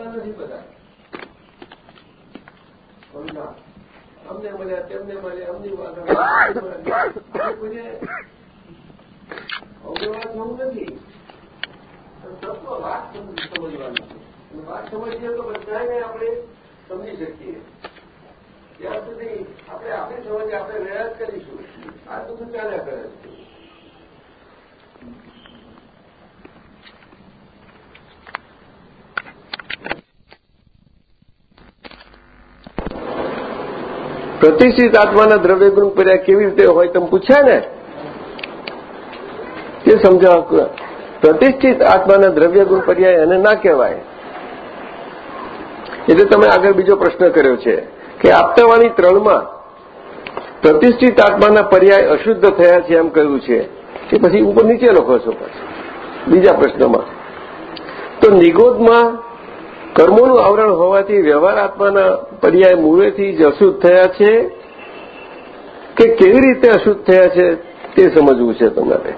આપણા નથી બધા અમને મળ્યા તેમને મળ્યા અમની વાત કોઈને અવગણવા થવું નથી તત્વ વાત સમજવાની છે વાત સમજીએ તો બધાને આપણે સમજી શકીએ ત્યાં સુધી આપણે આપણી સમજ આપણે રહ્યા જ કરીશું આ બધું ચાલ્યા કરે છે પ્રતિષ્ઠિત આત્માના દ્રવ્ય ગુણ પર્યા કેવી રીતે હોય તમે પૂછ્યા ને? તે સમજાવ પ્રતિષ્ઠિત આત્માના દ્રવ્ય ગુણ પર્યાય એને ના કહેવાય. એટલે તમે આગળ બીજો પ્રશ્ન કર્યો છે કે આપતાવાળી ત્રણમાં પ્રતિષ્ઠિત આત્માના પર્યાય અશુદ્ધ થયા છે એમ કહ્યું છે. કે પછી ઉપર નીચે લખો છો બીજા પ્રશ્નમાં. તો નિગોદમાં કર્મોનું આવરણ હોવાથી વ્યવહાર આત્માના પર્યાય મૂળેથી જ અશુદ્ધ થયા છે. કે કેવી રીતે અશુદ્ધ થયા છે તે સમજવું છે તમારે.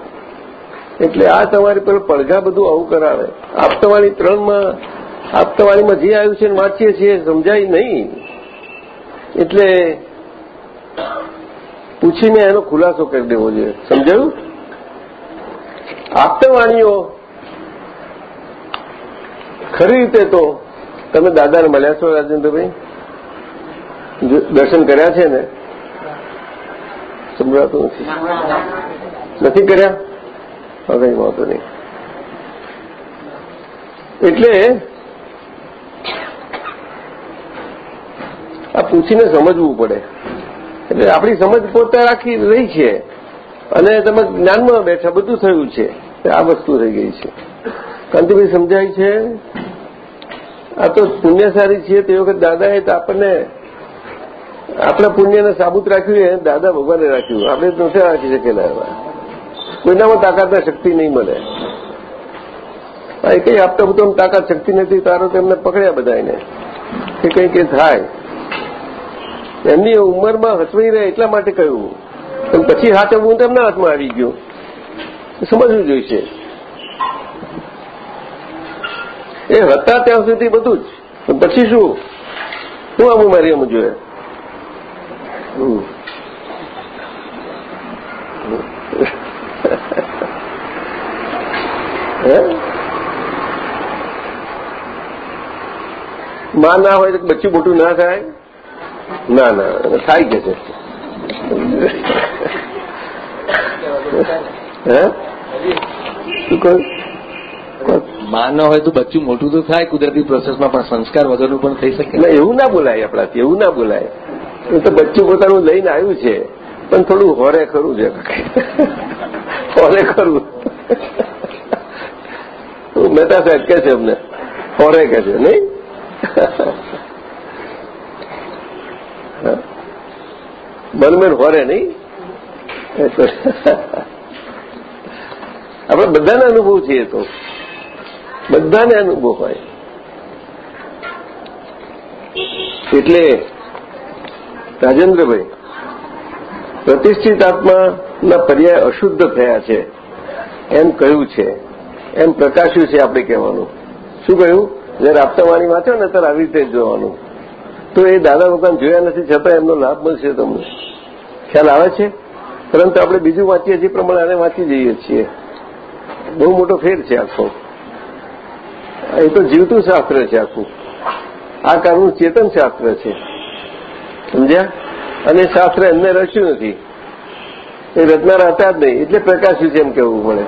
એટલે આ તમારી પર પડઘા બધું આવું કરાવે. આપતવાણી ત્રણમાં આપતવાણીમાં જે આવ્યું છે વાંચીએ છીએ, સમજાય નહીં. એટલે પૂછીને એનો ખુલાસો કરી દેવો જોઈએ. સમજાયું? આપતવાણીઓ ખરી રીતે તો તમે દાદાને મળ્યા છો, રાજેન્દ્રભાઈ? દર્શન કર્યા છે ને? સંભળાતું નથી. નથી કર્યા? હવે વાંધો નહીં. એટલે આ પૂછીને સમજવું પડે. એટલે આપણી સમજ પોતે રાખી રહી છે અને તમે જ્ઞાનમાં બેઠા બધું થયું છે. આ વસ્તુ રહી ગઈ છે. કાંતિભાઈ, સમજાય છે? આ તો પુણ્યશાળી છીએ તે વખત દાદાએ તો આપણને આપણા પુણ્યને સાબુત રાખ્યું એ દાદા ભગવાને રાખ્યું. આપણે નથી રાખી શકેલા એવા. કોઈનામાં તાકાતના શક્તિ નહીં મળે. એ કઈ આપતા બધું તાકાત શક્તિ નથી, તારો તેમને પકડ્યા બધા એને કે કંઈ કંઈ થાય. એમની ઉંમરમાં હસવાઈ રહે એટલા માટે કહ્યું. પણ પછી હાથવું તેમના હાથમાં આવી ગયું. સમજવું જોઈશે. એ હતા ત્યાં સુધી બધું જ. પછી શું? શું આમ મારી એમ જોઈએ માં ના હોય તો બચ્ચું મોટું ના થાય? ના ના, થાય કે છે? હે? શું કહ્યું? માં ન હોય તો બચ્ચું મોટું તો થાય, કુદરતી પ્રોસેસમાં પણ સંસ્કાર વગરનું પણ થઈ શકે. ના એવું ના બોલાય આપણાથી, એવું ના બોલાય. તો બચ્ચું પોતાનું લઈને આવ્યું છે, પણ થોડું હોરે ખરું છે. હોરે ખરું. મહેતા સાહેબ કે છે અમને, હોરે કે છે, નહીં? મનમેન હોરે નહીં? આપણે બધાને અનુભવ છીએ તો. બધાને અનુભવ હોય. એટલે રાજેન્દ્રભાઈ, પ્રતિષ્ઠિત આત્માના પર્યાય અશુદ્ધ થયા છે. એમ કહ્યું છે. એમ પ્રકાશ્યું છે આપણે કહેવાનું. શું કહ્યું? જયારે આપતાવાણી વાંચો ને ત્યારે આવી રીતે જોવાનું. તો એ દાદા ભગવાન જોયા નથી, છતાં એમનો લાભ મળશે તમને. ખ્યાલ આવે છે? પરંતુ આપણે બીજું વાંચીએ છીએ પ્રમાણે આને વાંચી જઈએ છીએ. બહુ મોટો ફેર છે આખો. એ તો જીવતું શાસ્ત્ર છે આખું. આ કાળનું ચેતન શાસ્ત્ર છે. સમજ્યા? અને શાસ્ત્ર એમને રચ્યું નથી. એ રચનારા હતા જ નહીં, એટલે પ્રકાશ્યું છે એમ કહેવું મળે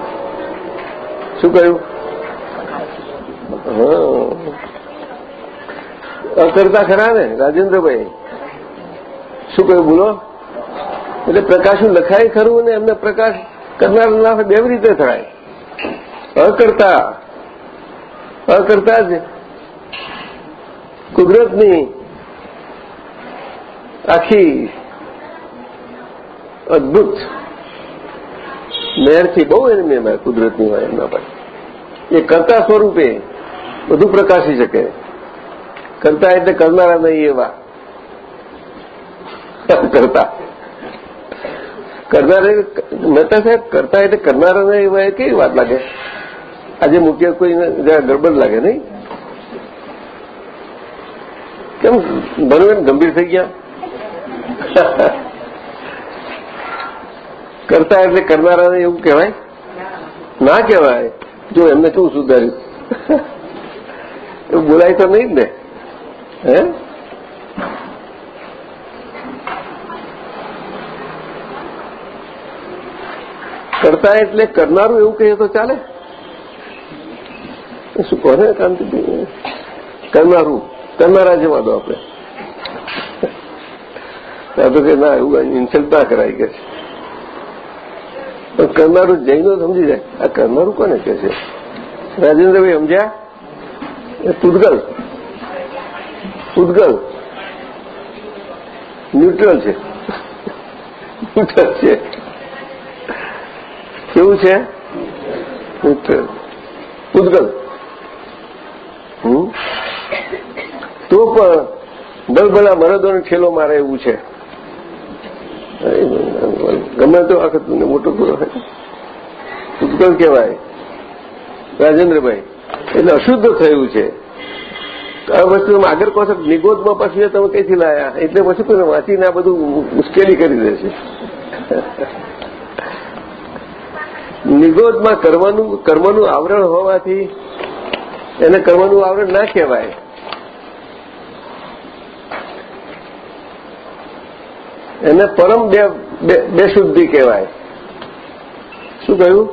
શું કહ્યું? અકર્તા ખરા ને, રાજેન્દ્રભાઈ? શું કહ્યું, બોલો? એટલે પ્રકાશનું લખાય ખરું ને એમને પ્રકાશ કરનાર ના બે રીતે થાય. અકર્તા. અકર્તા જ કુદરતની આખી અદભુત મહેરથી બહુ એની મેં કુદરતની હોય એમના પાસે એ કરતા સ્વરૂપે બધું પ્રકાશી શકે. કરતા એટલે કરનારા નહીં એવા. કરતા. કરનારા, મહેતા સાહેબ, કરતા એટલે કરનારા નહીં એવા એ કેવી વાત લાગે? આજે મૂકીએ કોઈ જરા ગડબડ લાગે નહીં? કેમ? ભનુબેન ગંભીર થઈ ગયા? કરતા એટલે કરનારાને એવું કહેવાય? ના કહેવાય. જો એમને શું સુધાર્યું? એવું બોલાય તો નહીં જ ને. હે? કરતા એટલે કરનારું એવું કહીએ તો ચાલે? શું કહો ને કાંતિભાઈ કરનારું. કરનારા જવા દો આપણે. તો કે ના, એવું ઇન્સલ્ટ ના કરાય કે છે. પણ કરનારું જૈનો સમજી જાય. આ કરનારું કોને કે છે? રાજેન્દ્રભાઈ સમજ્યા? એ પૂદગલ પૂદગલ ન્યુટ્રલ છે. ન્યુટ્રલ છે. કેવું છે? ન્યુટ્રલ. પૂદગલ તો પણ બલબલા મરદોને ઠેલો મારે એવું છે. ગમે તો આખત મોટો પૂરો કહેવાય? રાજેન્દ્રભાઈ, એટલે અશુદ્ધ થયું છે. આ વસ્તુ આગળ પાછળ નિગોદમાં પછી તમે કઈથી લાયા, એટલે પછી કોઈ વાંચીને આ બધું મુશ્કેલી કરી દેશે છે. નિગોદમાં કર્મનું કર્મનું આવરણ હોવાથી એને કરવાનું આવરણ ના કહેવાય. એને પરમ બે શુદ્ધિ કહેવાય. શું કહ્યું?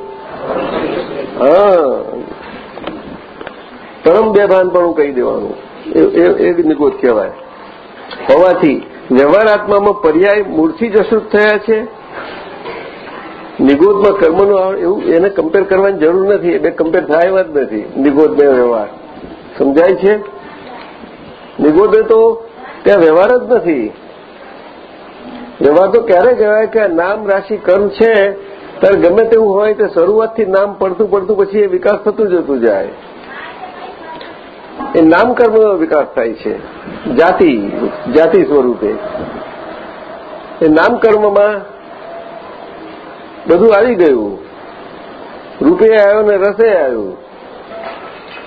હા. પરમ બે ભાનપણું કહી દેવાનું. એ નિગોદ કહેવાય. હોવાથી વ્યવહાર આત્મામાં પર્યાય મૂળથી જ અશુદ્ધ થયા છે. નિગોદમાં કર્મનું એવું એને કમ્પેર કરવાની જરૂર નથી. એટલે કમ્પેર થાય જ નથી. નિગોદ બે વ્યવહાર. સમજાય છે? નિગોદે તો ત્યાં વ્યવહાર જ નથી. વ્યવહાર તો ક્યારે કહેવાય કે નામ રાશિ કર્મ છે, ત્યારે ગમે તેવું હોય તે શરૂઆતથી નામ પડતું પડતું પછી એ વિકાસ થતું જતું જાય. એ નામ કર્મનો વિકાસ થાય છે. જાતિ જાતિ સ્વરૂપે. એ નામ કર્મમાં બધું આવી ગયું. રૂપે આવ્યો ને રસે આવ્યું.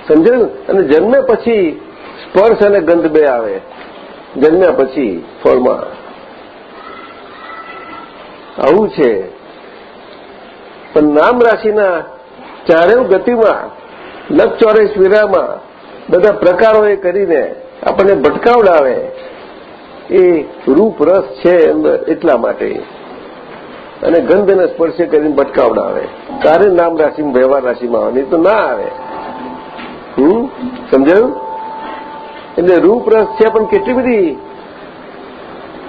સમજાયું? અને જન્મે પછી સ્પર્શ અને ગંધ બે આવે. જન્મ્યા પછી ફળમાં. આવું છે. પણ નામ રાશિના ચારેવ ગતિમાં લક્ષચોરેશ વીરામાં બધા પ્રકારો એ કરીને આપણને ભટકાવડાવે. એ રૂપ રસ છે એટલા માટે. અને ગંધ અને સ્પર્શે કરીને ભટકાવડાવે તારે નામ રાશિમાં, વ્યવહાર રાશિમાં આવે તો ના આવે. હમ? સમજાયું? એટલે રૂપ છે, પણ કેટલી બધી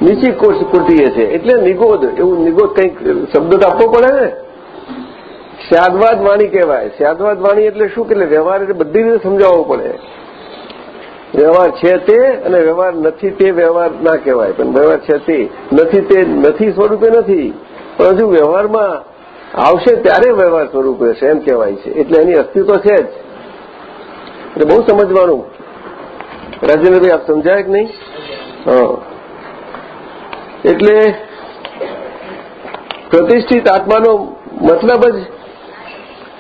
નીચી કુટીએ છે. એટલે નિગોદ એવું નિગોદ કંઈક શબ્દ આપવો પડે ને? શ્યાદવાદ વાણી કહેવાય. શ્યાદવાદ વાણી એટલે શું કે વ્યવહાર એટલે બધી રીતે સમજાવવો પડે. વ્યવહાર છે તે અને વ્યવહાર નથી તે વ્યવહાર ના કહેવાય. પણ વ્યવહાર છે તે નથી તે નથી સ્વરૂપે નથી. હજુ વ્યવહારમાં આવશે ત્યારે વ્યવહાર સ્વરૂપ રહેશે, એમ કહેવાય છે. એટલે એની અસ્તિત્વ છે જ. એટલે બહુ સમજવાનું. રાજેન્દ્રભાઈ, આપ સમજાય કે નહીં? એટલે પ્રતિષ્ઠિત આત્માનો મતલબ જ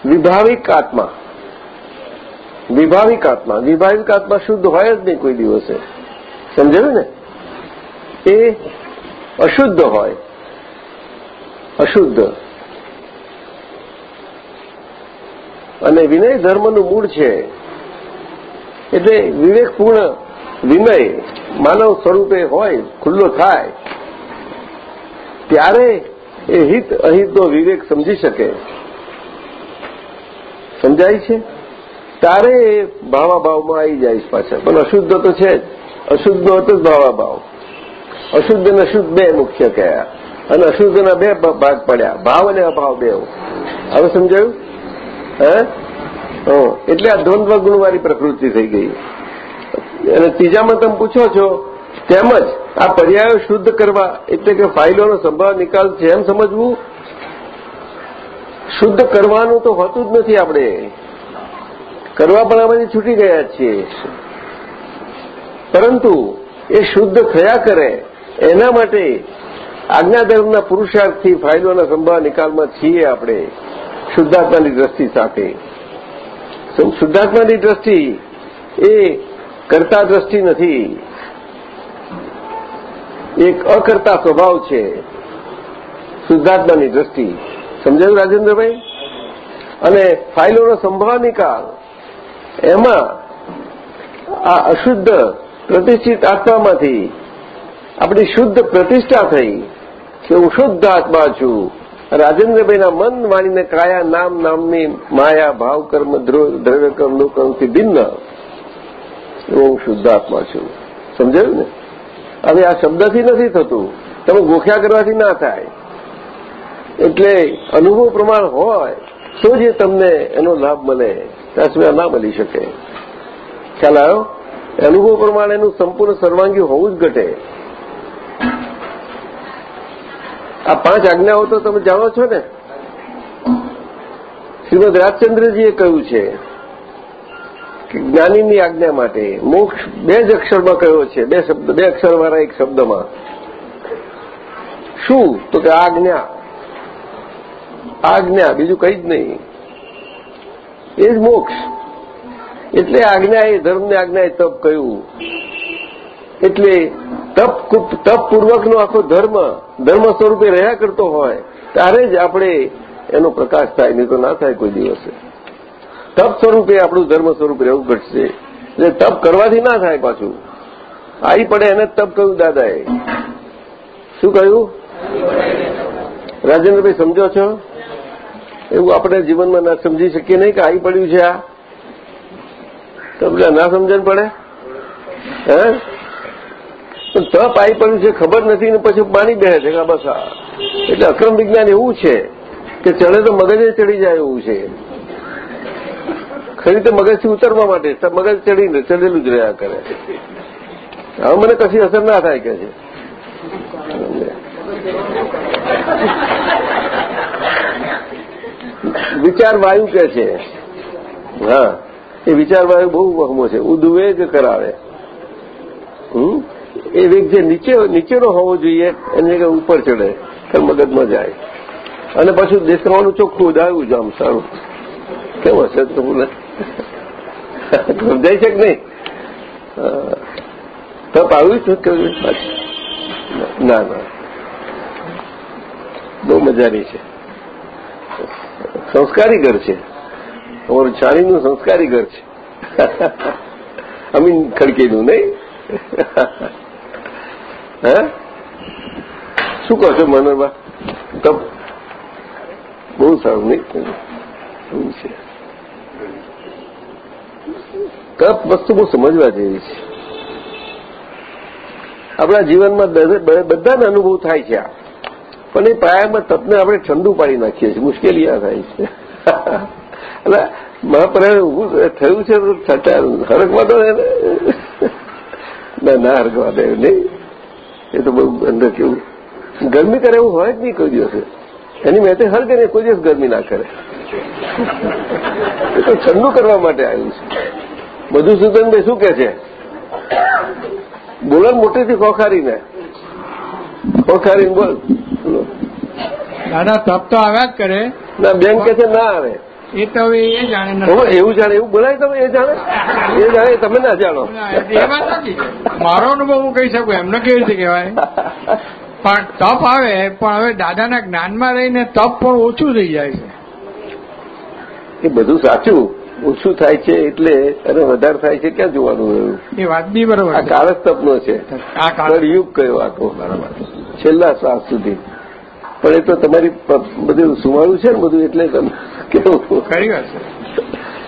વિભાવિક આત્મા. વિભાવિક આત્મા. વિભાવિક આત્મા શુદ્ધ હોય જ નહીં કોઈ દિવસે. સમજાયું ને? એ અશુદ્ધ હોય. અશુદ્ધ. અને વિનય ધર્મનું મૂળ છે. એટલે વિવેકપૂર્ણ વિનય માનવ સ્વરૂપે હોય, ખુલ્લો થાય, ત્યારે એ હિત અહિતનો વિવેક સમજી શકે. સમજાય છે? તારે એ ભાવાભાવમાં આવી જાય પાછળ પણ અશુદ્ધ તો છે જ. અશુદ્ધનો હતો જ ભાવાભાવ. અશુદ્ધ અને અશુદ્ધ બે મુખ્ય કયા. અને અશુદ્ધના બે ભાગ પડ્યા. ભાવ અને અભાવ બે હવે સમજાયું? હે? એટલે આ દ્વંદ્વ ગુણવાળી પ્રકૃતિ થઈ ગઈ. અને ત્રીજામાં તમે પૂછો છો, તેમજ આ પર્યાયો શુદ્ધ કરવા એટલે કે ફાઇલોનો સંભાવ નિકાલ છે એમ સમજવું? શુદ્ધ કરવાનું તો હોતું જ નથી આપણે. કરવા પણ આમાંથી છૂટી ગયા છીએ. પરંતુ એ શુદ્ધ થયા કરે એના માટે આજ્ઞાધર્મના પુરુષાર્થથી ફાઇલોના સંભાવ નિકાલમાં છીએ આપણે, શુદ્ધાત્માની દ્રષ્ટિ સાથે. શુદ્ધાત્માની દ્રષ્ટિ એ કરતા દ્રષ્ટિ નથી. એક અકર્તા સ્વભાવ છે શુદ્ધાત્માની દ્રષ્ટિ. સમજાયું રાજેન્દ્રભાઈ? અને ફાઇલોનો સંભાવ નિકાલ, એમાં આ અશુદ્ધ પ્રતિષ્ઠિત આત્મામાંથી આપણી શુદ્ધ પ્રતિષ્ઠા થઈ. કે હું શુદ્ધ આત્મા છું. રાજેન્દ્રભાઈના મન વાણીને કાયા નામ નામની માયા ભાવ કર્મ દ્રવ્ય કર્મ કર્મથી ભિન્ન હું શુદ્ધ આત્મા છું. સમજાયું ને? હવે આ શબ્દથી નથી થતું. તમે ગોખ્યા કરવાથી ના થાય. એટલે અનુભવ પ્રમાણ હોય, તો જ તમને એનો લાભ મળે. ત્યાં ના મળી શકે. ખ્યાલ આવ્યો? અનુભવ પ્રમાણે એનું સંપૂર્ણ સર્વાંગી હોવું જ ઘટે. આ પાંચ આજ્ઞાઓ તો તમે જાણો છો ને? શ્રીમદ રાજચંદ્રજીએ કહ્યું છે કે જ્ઞાનીની આજ્ઞા માટે મોક્ષ બે જ અક્ષરમાં કહ્યો છે? બે શબ્દ, બે અક્ષરવાળા એક શબ્દમાં. શું? તો કે આજ્ઞા. આજ્ઞા, બીજું કંઈ જ નહીં. એ જ મોક્ષ. એટલે આજ્ઞા એ ધર્મની આજ્ઞા એ તપ કહ્યું. એટલે તપ તપ પૂર્વકનો આખો ધર્મ ધર્મ સ્વરૂપે રહ્યા કરતો હોય, ત્યારે જ આપણે એનો પ્રકાશ થાય, નહીં તો ના થાય કોઈ દિવસે. તપ સ્વરૂપે આપણું ધર્મ સ્વરૂપ રહેવું ઘટશે. એટલે તપ કરવાથી ના થાય પાછું. આવી પડે એને તપ કહ્યું, દાદાએ. શું કહ્યું? રાજેન્દ્રભાઈ, સમજો છો? એવું આપણે જીવનમાં ના સમજી શકીએ નહીં કે આવી પડ્યું છે આ. તો ના સમજણ પડે? હે? પણ તપ આવી પડ્યું છે ખબર નથી ને પછી પાણી બે છે બસ એટલે અક્રમ વિજ્ઞાન એવું છે કે ચડે તો મગજે ચડી જાય એવું છે. ખરી રીતે મગજથી ઉતરવા માટે મગજ ચડીને ચડેલું જ રહ્યા કરે. હવે મને કશી અસર ના થાય કે છે. વિચાર વાયુ કે છે? હા. એ વિચાર વાયુ બહુ વહમો છે. ઉદ્વેગ કરાવે. હમ? એ વેગ જે નીચે નીચેનો હોવો જોઈએ, એને જગ્યાએ ઉપર ચડે, કે મગજમાં જાય. અને પાછું દેખાવાનું ચોખ્ખું ઉદાવ્યું જ આમ સારું. કેમ હશે તો સમજાય છે કે નહીં? તપ આવ્યું છે કે ના ના. બહુ મજાની છે. સંસ્કારી ઘર છે. અમારું છાણીનું સંસ્કારી ઘર છે. અમીન ખડકીનું નહીં? હે? શું કહો છો મનોરબા તપ બહુ સારું, નહીં? શું છે. તપ વસ્તુ બહુ સમજવા જેવી છે. આપણા જીવનમાં બધાને અનુભવ થાય છે આ. પણ એ પાયામાં તપને આપણે ઠંડુ પાડી નાખીએ છીએ. મુશ્કેલી આ થાય છે. એટલે મહાપરાયણ ઉભું થયું. છે તો થતા હરકવા દો ના ના હરકવા દે, નહીં? એ તો બહુ અંદર કેવું ગરમી કરે એવું હોય જ નહીં કોઈ દિવસે. એની મેં હર કરે કોઈ દિવસ ગરમી ના કરે. એ તો ઠંડુ કરવા માટે આવ્યું છે. બધું શું કે છે? બોલર મોટેથી ખોખારીને. ખોખારીને બોલ. દાદા તપ તો આવ્યા જ કરે. ના બેન કે છે ના આવે. એ તો હવે એ જાણે એવું જાણે એવું બોલાય તમે એ જાણે? એ જાણે તમે ના જાણો. નથી મારો અનુભવ હું કહી શકું એમને કેવી રીતે કહેવાય? પણ તપ આવે પણ હવે દાદાના જ્ઞાનમાં રહીને તપ પણ ઓછું થઈ જાય છે. એ બધું સાચું. ઓછું થાય છે એટલે અને વધારે થાય છે ક્યાં જોવાનું રહ્યું એ વાત બી બરોબર આ છે. તપનો છે. આ કાળ કળયુગ કયો આખો? બરાબર. છેલ્લા શ્વાસ સુધી. પણ એ તો તમારી બધું સુવાળું છે ને બધું એટલે તમે કેવું? ખરી વાત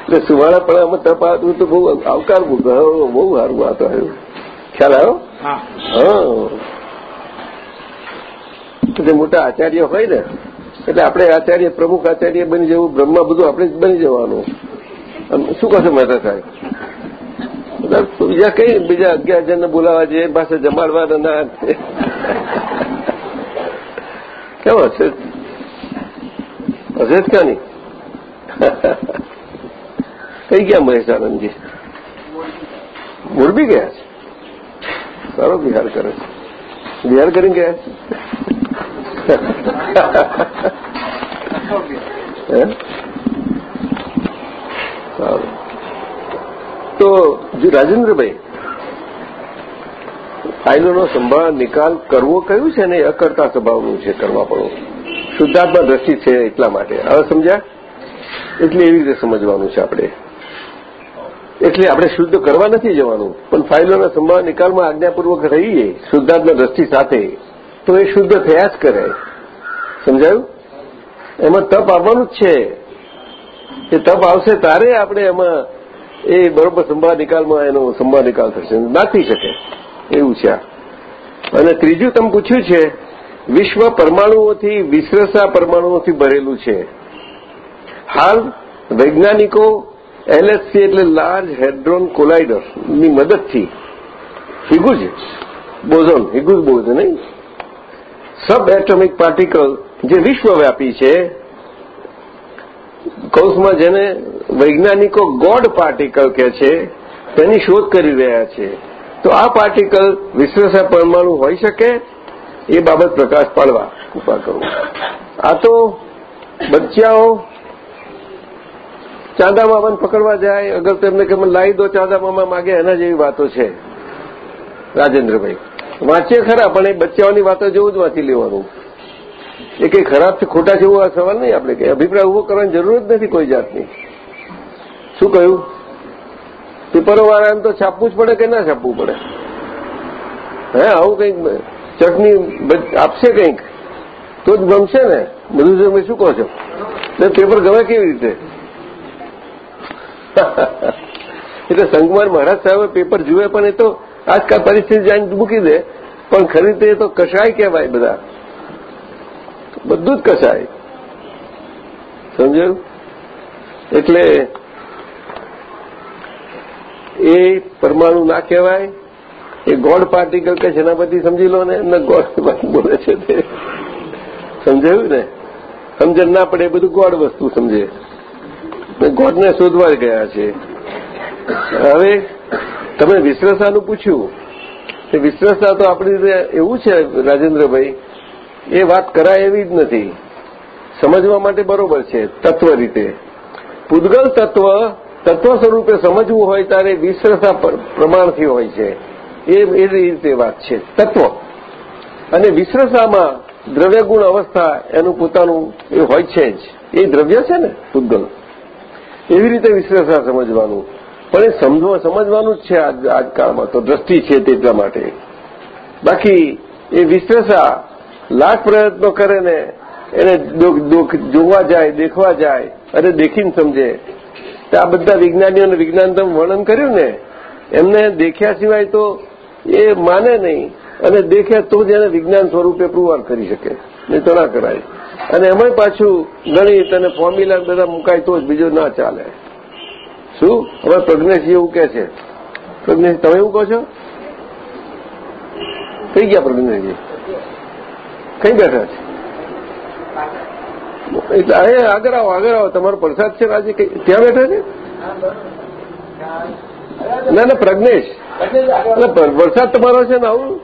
એટલે સુવાળા પણ આમાં તપ તો બહુ આવકાર કે બહુ સારું વાત આવ્યું ખ્યાલ આવ્યો? હા. જે મોટા આચાર્ય હોય ને એટલે આપણે આચાર્ય પ્રમુખ આચાર્ય બની જવું બ્રહ્મા બધું આપણે જ બની જવાનું. શું કહશે મહેતા સાહેબ? બીજા કઈ બીજા અગિયાર જણને બોલાવા જઈએ પાસે જમાડવા ના કેવો હશે હશે જ ક્યાં નહીં? કઈ ગયા મહેશ મોરબી ગયા છે? સારો વિહાર કરે છે. વિહાર કરીને ગયા છે? સારું. તો જો રાજેન્દ્રભાઈ, ફાઇલોનો સંભાળ, નિકાલ કરવો કયું છે ને અકર્તા સ્વભાવનું છે, કરવા પડવું શુદ્ધાત્મા દ્રષ્ટિ છે એટલા માટે. હવે સમજ્યા? એટલે એવી રીતે સમજવાનું છે આપણે. એટલે આપણે શુદ્ધ કરવા નથી જવાનું. પણ ફાઇલોના સંભાળ નિકાલમાં આજ્ઞાપૂર્વક રહીએ, શુદ્ધાત્મા દ્રષ્ટિ સાથે, તો એ શુદ્ધ થયા જ કરે. સમજાયું? એમાં તપ આવવાનું જ છે. એ તપ આવશે તારે આપણે એમાં એ બરોબર સંભાળ નિકાલમાં એનો સંભાળ નિકાલ થશે. નાખી શકે. એવું છે અને ત્રીજું તમે પૂછ્યું છે, વિશ્વ પરમાણુઓથી વિશ્રસા પરમાણુઓથી ભરેલું છે. હાલ વૈજ્ઞાનિકો એલએસસી એટલે લાર્જ હેડ્રોન કોલાઇડર મદદથી હિગુજ બોઝોન હિગુજ બોઝ નહીં સબ એટોમિક પાર્ટિકલ જે વિશ્વવ્યાપી છે, કૌંસમાં જેને વૈજ્ઞાનિકો ગોડ પાર્ટિકલ કે છે, તેની શોધ કરી રહ્યા છે. તો આ પાર્ટિકલ વિશ્વસા પરમાણુ હોઈ શકે? એ બાબત પ્રકાશ પાડવા કૃપા કરું. આ તો બચ્ચાઓ ચાંદા મામાને પકડવા જાય, અગર તેમને કે લાવી દો ચાંદા મામા માગે, એના જેવી વાતો છે. રાજેન્દ્રભાઈ, વાંચીએ ખરા, પણ એ બચ્ચાઓની વાતો જેવું જ વાંચી લેવાનું. એ કંઈ ખરાબ છે, ખોટા છે, એવો આ સવાલ નહીં આપણે કંઈ અભિપ્રાય ઊભો કરવાની જરૂર જ નથી કોઈ જાતની. શું કહ્યું? પેપરો વાળાને તો છાપવું જ પડે કે ના છાપવું પડે? હે, આવું કંઈક ચટણી આપશે કંઈક? તો જ ગમશે ને? બધું તમે શું કહો છો? પેપર ગમે કેવી રીતે? એટલે સંગમાન મહારાજ સાહેબ પેપર જુએ પણ એ તો આજકાલ પરિસ્થિતિ જાણીને મૂકી દે. પણ ખરી રીતે તો કશાય કહેવાય બધા. બધું જ કશાય. સમજાયું? એટલે એ પરમાણુ ના કહેવાય. એ ગોડ પાર્ટિકલ કે છે એના પછી સમજી લો ને એમને ગોડ બોલે છે તે. સમજાયું ને? સમજણ ના પડે એ બધું ગોડ વસ્તુ સમજે. ગોડને શોધવા ગયા છે. હવે તમે વિશ્વાસાનું પૂછ્યું. કે વિશ્વાસા તો આપણી રીતે એવું છે રાજેન્દ્રભાઈ, એ વાત કરાય એવી જ નથી. સમજવા માટે બરોબર છે, તત્વ રીતે. પૂદગલ તત્વ તત્વ સ્વરૂપે સમજવું હોય ત્યારે વિશ્વાસા પ્રમાણથી હોય છે. એ એ રીતે વાત છે, તત્વ. અને વિશ્વાસામાં દ્રવ્યગુણ અવસ્થા એનું પોતાનું એ હોય છે જ. એ દ્રવ્ય છે ને પૂદગલ એવી રીતે વિશ્લેષણ સમજવાનું. પણ એ સમજવાનું જ છે આજકાળમાં તો દ્રષ્ટિ છે તેટલા માટે. બાકી એ વિશ્લેષા લાખ પ્રયત્નો કરે ને એને જોવા જાય, દેખવા જાય, અને દેખીને સમજે. આ બધા વિજ્ઞાનીઓને વિજ્ઞાન તમે વર્ણન કર્યું ને, એમને દેખ્યા સિવાય તો એ માને નહીં. અને દેખ્યા તો જ એને વિજ્ઞાન સ્વરૂપે પુરવાર કરી શકે. નહીં તો ના કરાય. અને એમાં પાછું ગણિત અને ફોર્મ્યુલા બધા મુકાય તો જ બીજું ના ચાલે. શું? હવે પ્રજ્ઞેશજી એવું કે છે. પ્રજ્ઞેશ તમે એવું કહો છો? કઈ ગયા પ્રજ્ઞેશજી? કઈ બેઠા છે? એટલે અરે આગળ આવો આગળ આવો. તમારો પ્રસાદ છે આજે ત્યાં બેઠા છે? ના ના પ્રજ્ઞેશ. વરસાદ તમારો છે ને આવું?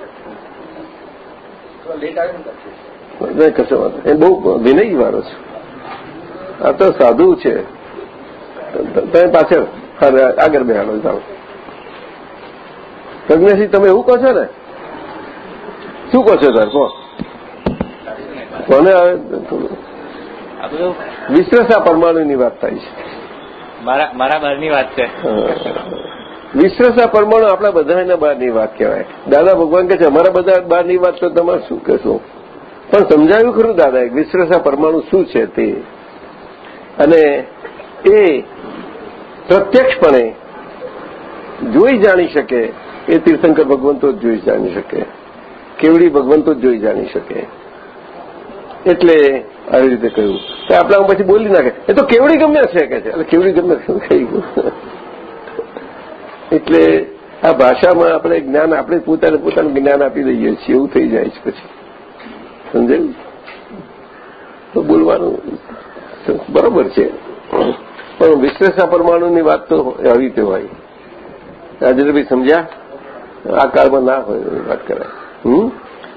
નહીં કશો વાત એ બહુ વિનય વાળો છે. આ તો સાધુ છે. તમે પાછળ આગળ બેહાડો જાઓ. પ્રજ્ઞાસિંહ તમે એવું કહો છો ને? શું કહો છો સર કહો કોને આવે? વિશ્વસા પરમાણુની વાત થાય છે. મારા બહારની વાત છે. વિશ્વસા પરમાણુ આપણા બધાના બહારની વાત કહેવાય. દાદા ભગવાન કહે છે અમારા બધા બહારની વાત તો તમારે શું કહેશો? પણ સમજાવ્યું ખરું દાદા વિશ્વસા પરમાણુ શું છે તે? અને એ પ્રત્યક્ષપણે જોઈ જાણી શકે, એ તીર્થંકર ભગવંતો જ જોઈ જાણી શકે, કેવડી ભગવંતો જ જોઈ જાણી શકે. એટલે આવી રીતે કહ્યું. કે આપણા પછી બોલી નાખે. એ તો કેવડી ગમે છે કે છે. એટલે કેવડી ગમે શું કહી ગયું એટલે આ ભાષામાં આપણે જ્ઞાન, આપણે પોતાને પોતાનું જ્ઞાન આપી દઈએ છીએ, એવું થઈ જાય છે પછી. સમજાયું તો બોલવાનું બરોબર છે. પણ વિશ્લેષા પરમાણુની વાત તો આવી રીતે હોય. રાજેન્દ્રભાઈ સમજ્યા? આ કાળમાં ના હોય વાત કરાય. હમ?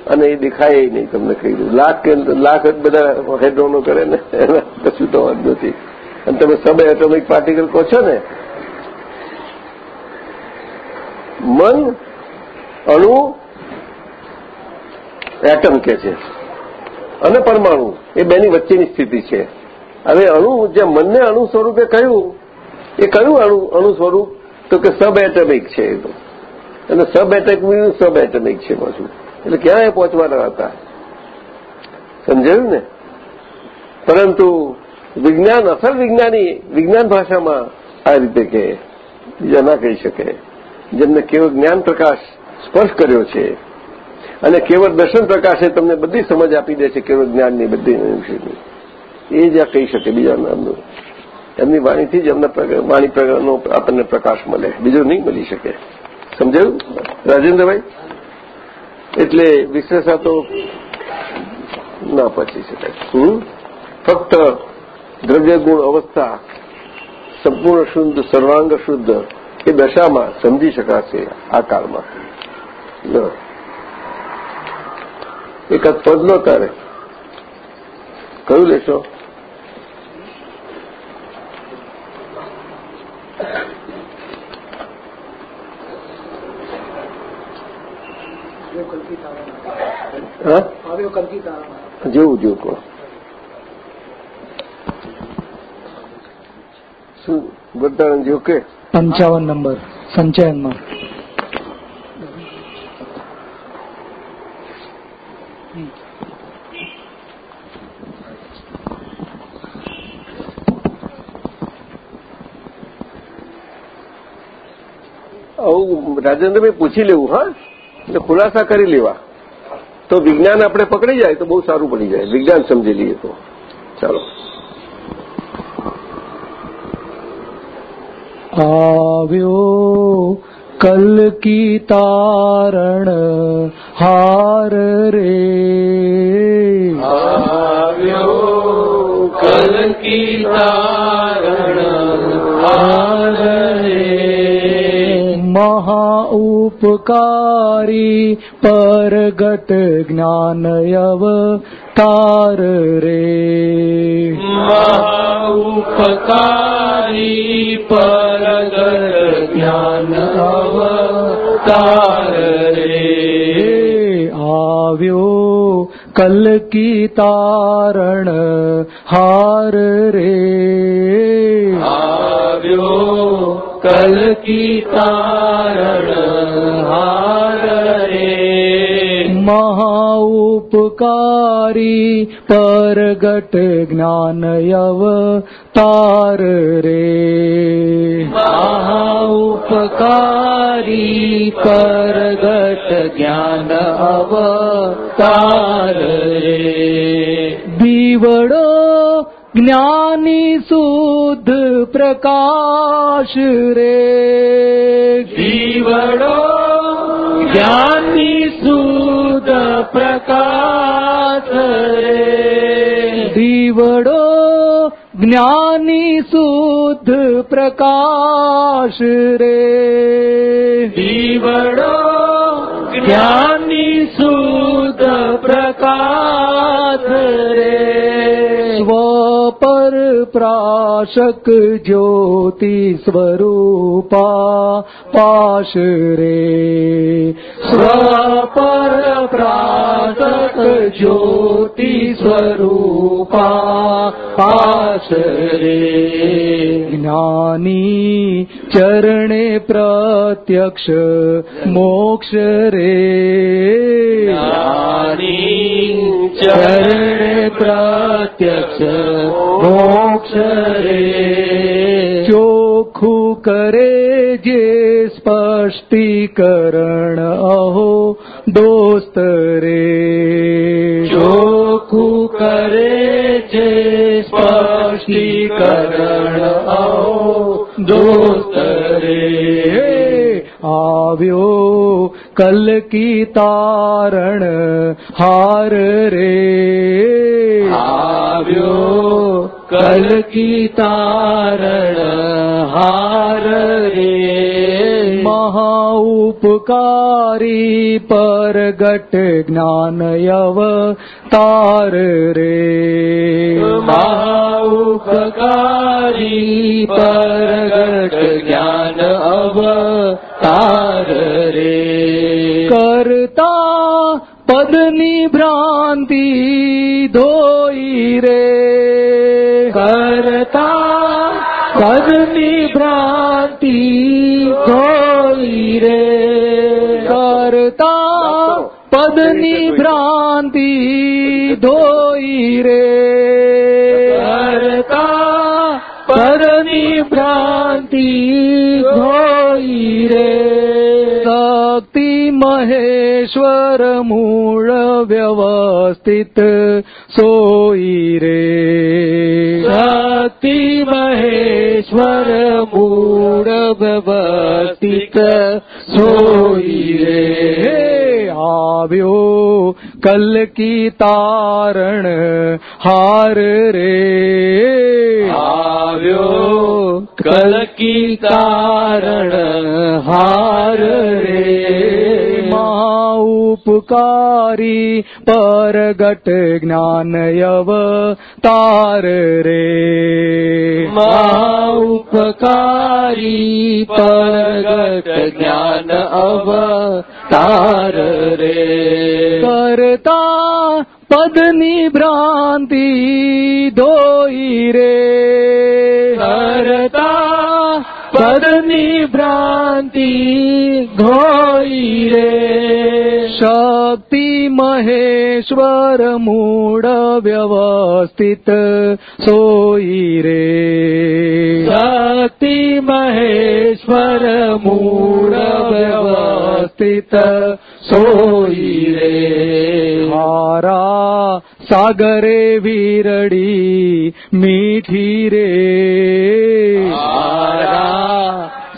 અને એ દેખાય નહીં, તમને કહી દઉં. લાખ લાખ જ બધા હેડ્રોનો કરે ને, એના કશું તો વાત નથી. અને તમે સબ એટોમિક પાર્ટિકલ કહો છો ને, મન અણુ એટમ કે છે. અને પરમાણુ, એ બેની વચ્ચેની સ્થિતિ છે. હવે અણુ જે મનને અણુ સ્વરૂપે કહ્યું, એ કયું અણુ સ્વરૂપ? તો કે સબ એટમિક છે એ તો. અને સબ એટમિક સબ એટમિક છે પાછું. એટલે ક્યાં એ પહોંચવાના હતા? સમજાયું ને? પરંતુ વિજ્ઞાન, અસલ વિજ્ઞાની, વિજ્ઞાન ભાષામાં આ રીતે કહે બીજા ના કહી શકે. જેમને કેવું જ્ઞાન પ્રકાશ સ્પર્શ કર્યો છે. અને કેવળ દર્શન પ્રકાશે તમને બધી સમજ આપી દે છે, કેવળ જ્ઞાનની બધી. એ જ આ કહી શકે, બીજા એમની વાણીથી જ એમના વાણીનો આપણને પ્રકાશ મળે. બીજો નહીં મળી શકે. સમજાયું? રાજેન્દ્રભાઈ? એટલે વિશ્લેષા તો ના પચી શકાય. ફક્ત દ્રવ્ય ગુણ અવસ્થા, સંપૂર્ણ શુદ્ધ, સર્વાંગ શુદ્ધ, એ દશામાં સમજી શકાશે આ કાળમાં. એકાદ પદ લો તારે. કયું લેશો. જેવું જેવું કહો. શું? બધા જેવું કે? પંચાવન નંબર, સંચયનમાં. આવું રાજેન્દ્રભાઈ પૂછી લેવું હા? એટલે ખુલાસા કરી લેવા. તો વિજ્ઞાન આપણે પકડી જાય તો બહુ સારું પડી જાય. વિજ્ઞાન સમજી લઈએ તો. ચાલો. આવ્યો કલ કી તારણ હાર રે. આવ્યો કલ કી તારણ હાર ઉપકારી પરગટ જ્ઞાન અવતાર રે. ઉપકારી પરગટ જ્ઞાન અવતાર રે. આવ્યો કલ કી તારણ હાર રે. આવ્યો કલ કી ઉપકારી, પરગટ જ્ઞાન અવતાર રે. મહા ઉપકારી પરગટ જ્ઞાન અવતાર રે. દીવડો જ્ઞાની શુદ્ધ પ્રકાશ રે. જીવડો જ્ઞાની સુદ પ્રકાશ રે દીવડો જ્ઞાની શુદ્ધ પ્રકાશ રે જીવડો જ્ઞાની સુદ પ્રકાશ રે સ્વપર પ્રાશક જ્યોતિ સ્વરૂપા પાશ રે સ્વપર પ્રાશક જ્યોતિ સ્વરૂપા પાશ રે જ્ઞાની ચરણે પ્રત્યક્ષ મોક્ષ રે જ્ઞાની ચરણે પ્રત્યક્ષ મોક્ષ રે ચોખ્ખું કરે જે સ્પષ્ટીકરણ અહો દોસ્ત રે ચોખ્ખું કરે જે સ્પષ્ટીકરણ અહો દોસ્ત રે આવ્યો કલ કી તારણ હાર રે આવ્યો કલ કી તારણ હાર રે મહા ઉપકારી પરગટ જ્ઞાન અવતાર રે મહા ઉપકારી પરગટ જ્ઞાન અવતાર પદની ભ્રાંતિ ધોઈ રે. કરતા પદની ભ્રાંતિ ધોઈ રે. કરતા પદની ભ્રાંતિ ધોઈ રે. કરતા પદની ભ્રાંતિ ધોઈ રે. શક્તિ મહેશ્વર મૂળ વ્યવસ્થિત સોઈ રે શક્તિ મહેશ્વર મૂળ વ્યવસ્થિત સોઈ રે આવ્યો કલકી તારણ હાર રે આવ્યો કલકી તારણ હાર રે ઉપકારી પરગટ જ્ઞાન તાર રે. મહા ઉપકારી પરગટ જ્ઞાન અવતાર રે. કરતા પદની ભ્રાંતિ ધોઈ રે. કરતા પદની ભ્રાંતિ ઘોઈ રે. શક્તિ મહેશ્વર મૂળ વ્યવસ્થિત સોઈ રે. શક્તિ મહેશ્વર મૂળ વ્યવસ્થિત સોઈ રે. હારા સાગરે વીરડી મીઠી રે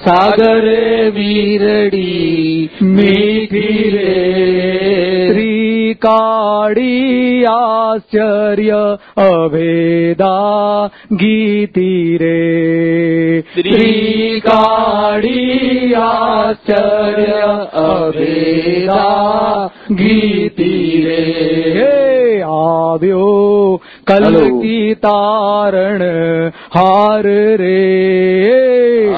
સાગરે વીરડી મીઠી રે ત્રિકાળી આશ્ચર્ય અભેદા ગીતી રે ત્રિકાળી આશ્ચર્ય અભેદા ગીતી રે આવ્યો કલકી તારણ હાર રે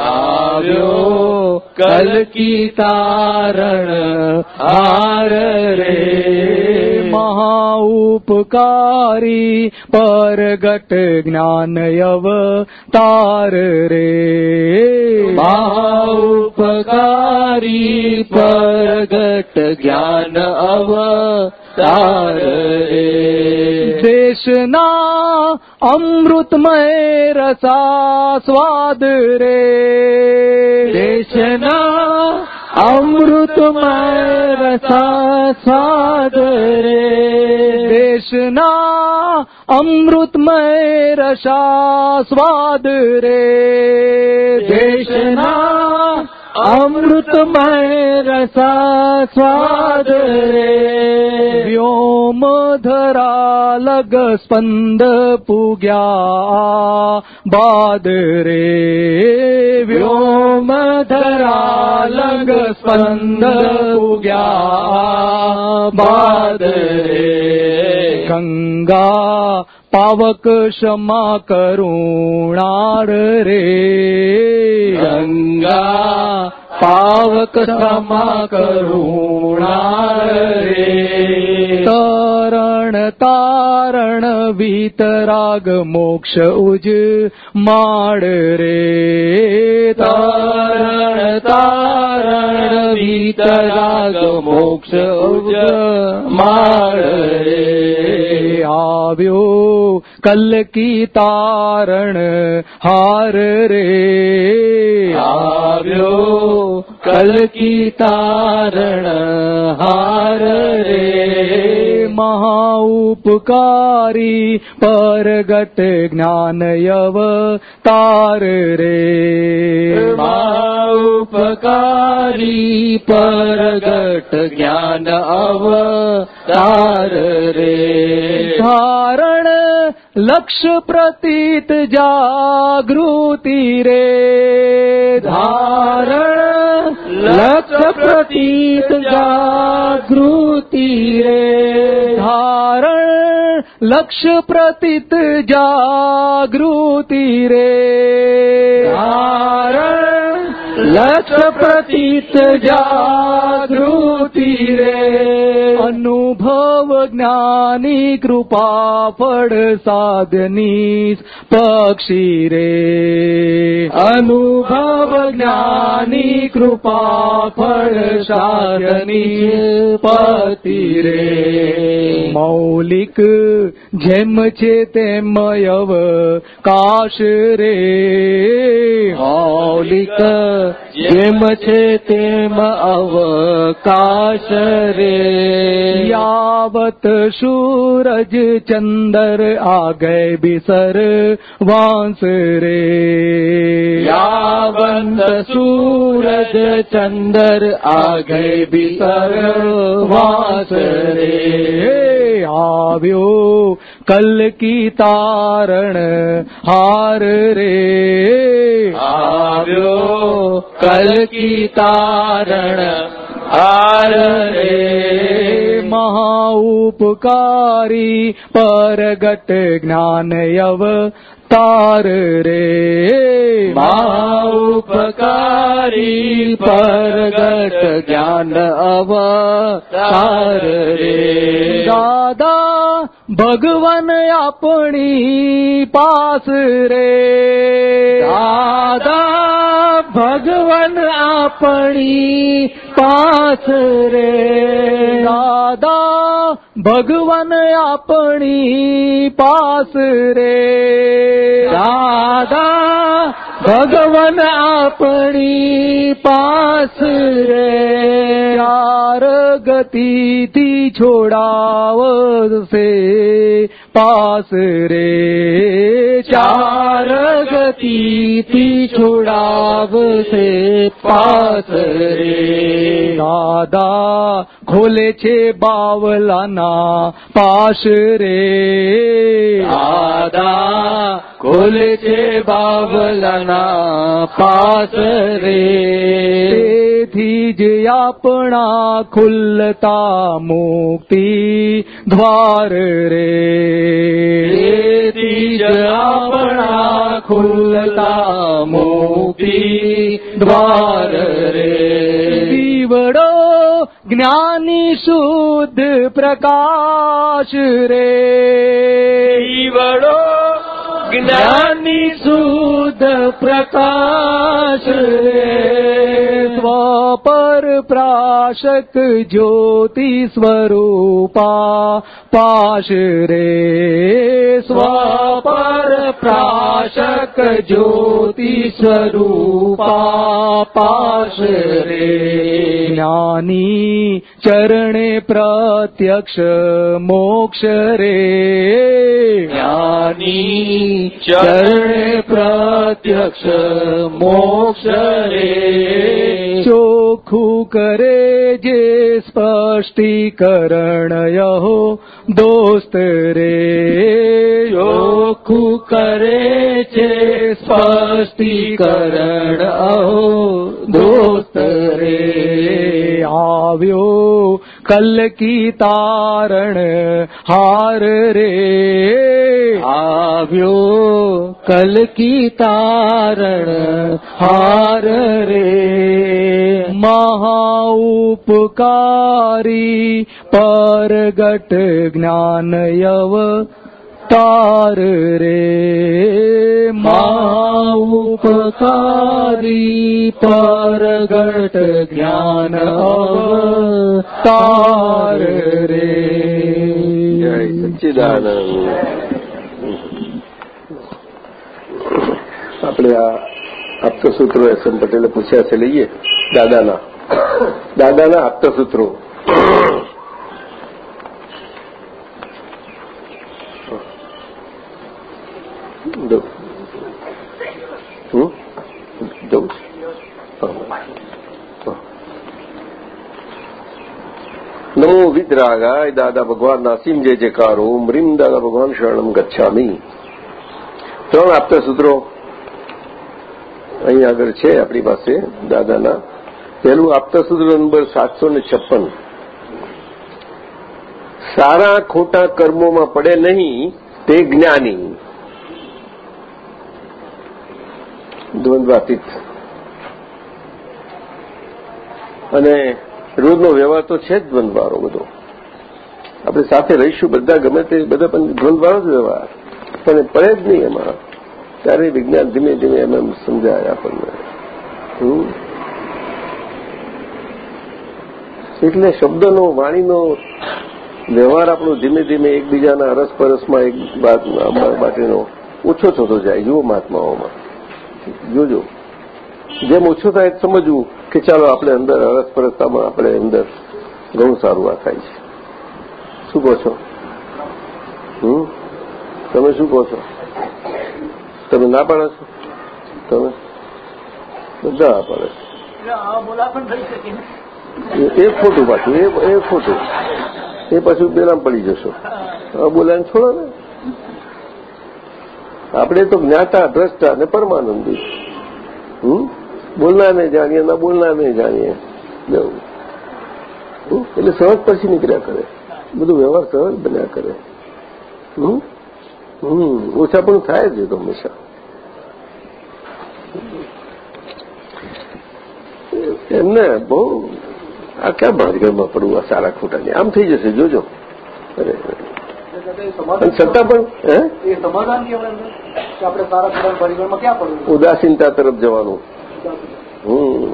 આવ્યો કલકી તારણ હાર રે મહા ઉપકારી પરગટ જ્ઞાન તાર રે મહા ઉપકારી પરગટ જ્ઞાન અવતાર રે દેશના અમૃતમય રસા સ્વાદ રે દેશના અમૃતમય રસા સ્વાદ રે દેશના અમૃતમય રસા સ્વાદ રે દેશના અમૃતમય રસા સ્વાદ રે. વ્યોમ ધરા લગ સ્પંદ પૂગ્યા બાદ રે. વ્યોમ ધરા લગ સ્પંદ પૂગ્યા બાદ રે. ગંગા પાવક ક્ષમા કરુણાર રે. ગંગા પાવક સમા કરુણાર રે તરણ તારણ વિતરાગ મોક્ષ ઉજ માડ રે તરણ તારણ વિતરાગ મોક્ષ ઉજ માડ રે આવ્યો કલકી તારણ હાર રે આવ્યો કલકી તારણ હાર રે મહા ઉપકારી પરગટ જ્ઞાન તાર રે મહા ઉપકારી પરગટ જ્ઞાન અવતાર રે ધારણ લક્ષ્ય પ્રતીત જાગૃતિ રે ધારણ લક્ષ પ્રતીત જાગૃતિ રે ધારણ લક્ષ પ્રતીત જાગૃતિ રે ધારણ લક્ષ્ય પ્રતીત જાગૃતિ રે અનુભવ જ્ઞાની કૃપા ફળ સાધની પક્ષી રે અનુભવ જ્ઞાની કૃપા ફળ સાધની પતિ રે મૌલિક જેમ છે તેમ અવ કાશ રે મૌલિક જેમ છે તેમ અવકાશ રે. યાવત સૂરજ ચંદર આગે બિસર વાંસ રે. યાવત સૂરજ ચંદર આગે બિસર વાંસ રે. આવ્યો. કલકી તારણ હાર રે. આવ્યો. કલકી તારણ હાર રે. મહાઉપકારી પરગટ જ્ઞાન યવ તાર રે મહાઉપકારી પરગટ જ્ઞાન અવતાર રે દાદા ભગવાન આપણી પાસ રે. દાદા, ભગવાન આપણી પાસ રે. દાદા, ભગવાન આપણી પાસ રે. દાદા ભગવાન આપણી પાસ રે. ચાર ગતિથી છોડાવશે. પાસ રે. ચાર ગતિથી છોડાવશે. પાસ રે. દાદા ખોલે છે બાવલાના પાશ રે. દાદા ખોલે છે બાવલાના પાસ રે? તેથી જ આપણા ખુલ્લતા મુક્તિ દ્વાર રે. તેથી જ આપણા ખુલ્લતા મુક્તિ દ્વાર રે. દીવડો જ્ઞાની શુદ્ધ પ્રકાશ રે. દીવડો જ્ઞાની શુદ્ધ પ્રકાશ રે સ્વપર પ્રાશક જ્યોતિ સ્વરૂપા પાશ રે સ્વપર પ્રાશક જ્યોતિ સ્વરૂપા પાશ રે જ્ઞાની ચરણે પ્રત્યક્ષ મોક્ષ રે જ્ઞાની ચરણે પ્રત્યક્ષ મોક્ષ રે ચોખ્ખું કરે જે સ્પષ્ટીકરણ યહો દોસ્ત રે ચોખ્ખું કરે છે સ્પષ્ટીકરણ અહો દોસ્ત રે આવ્યો. કલકી તારણ હાર રે. આવ્યો. કલકી તારણ હાર રે. મહા ઉપકારી પરગટ જ્ઞાન યવ તાર રે મહા ઉપકારી પરગટ જ્ઞાન તાર રે જય સચ્ચિદાનંદ આપણે આ આપતસૂત્રો એસ એમ પટેલે પૂછ્યા છે લઈએ દાદાના દાદાના આપતસૂત્રો હા. નમો વિદરાગાય દાદા ભગવાન નાસીમ જે જયકારો મ્રીમ દાદા ભગવાન શરણમ ગચ્છામી ત્રણ આપતા સૂત્રો અહીં આગળ છે આપણી પાસે, દાદાના. પહેલું આપતા સૂત્ર નંબર સાતસો ને છપ્પન. સારા ખોટા કર્મોમાં પડે નહીં તે જ્ઞાની. દ્વંદ્વાતીત. અને રોજનો વ્યવહાર તો છે જ દ્વંદ્વારો બધો. આપણે સાથે રહીશું, બધા ગમે તે, બધા પણ દ્વંદ્વાળો જ વ્યવહાર. પણ પડે જ નહીં એમાં. ત્યારે વિજ્ઞાન ધીમે ધીમે એમ એમ સમજાય આપણને. એટલે શબ્દનો, વાણીનો વ્યવહાર આપણો ધીમે ધીમે એકબીજાના અરસપરસમાં એક માટેનો ઓછો થતો જાય, જુઓ મહાત્માઓમાં. જોજો. જેમ ઓછું થાય સમજવું કે ચાલો આપણે અંદર અરસપરસતામાં આપણે અંદર ઘણું સારું આ થાય છે. શું કહો છો? હમ? તમે શું કહો છો? તમે ના પાડો છો? તમે? બધા ના પાડે છે. એ ખોટું પાછું એ ખોટું. એ પાછું પેલા પડી જશો. બોલાને છોડો ને. આપણે તો જ્ઞાતા દ્રષ્ટા અને પરમાનંદી. હમ? બોલનારને જાણીએ, ના બોલનારને જાણીએ. જવું એટલે સહજ પછી નીકળ્યા કરે. બધું વ્યવહાર સહજ બન્યા કરે. હમ? હમ. ઓછા પણ થાય જ તો હંમેશા. એમને બહુ આ ક્યાં ભાજગરમાં પડવું આ સારા ખોટાની આમ થઈ જશે, જોજો. અરે. છતાં પણ ઉદાસીનતા તરફ જવાનું. હમ.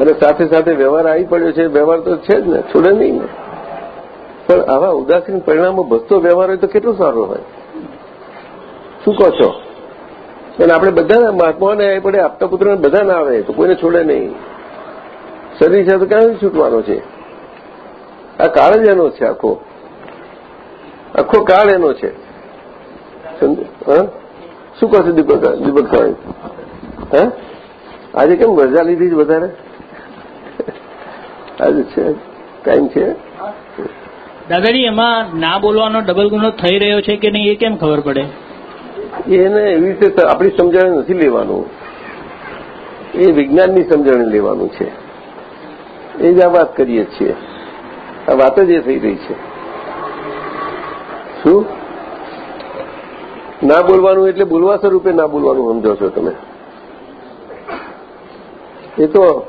અને સાથે સાથે વ્યવહાર આવી પડ્યો છે વ્યવહાર તો છે જ ને છોડે નહીં ને. પણ આવા ઉદાસીન પરિણામો ભસતો વ્યવહાર હોય તો કેટલો સારો હોય? શું કહો છો? અને આપણે બધાને મહાત્માને આવી પડે આપતા પુત્રને બધા ના આવે તો કોઈને છોડે નહીં. શરીર સાથે ક્યાં છૂટવાનો છે? આ કાળ જ એનો છે આખો. આખો કાળ એનો છે. શું કહો છો દીપક દીપક સ્વામી? હા? આજે કેમ રજા લીધી છે વધારે? આજે છે ટાઈમ છે? દાદાજી એમાં ના બોલવાનો ડબલ ગુનો થઈ રહ્યો છે કે નહીં એ કેમ ખબર પડે? એને એવી રીતે આપણી સમજણ નથી લેવાનું. એ વિજ્ઞાનની સમજણ લેવાનું છે. એ જ આ વાત કરીએ છીએ. આ વાત જ એ થઈ રહી છે. શું? ના બોલવાનું એટલે બોલવા સ્વરૂપે ના બોલવાનું સમજો છો તમે. એ તો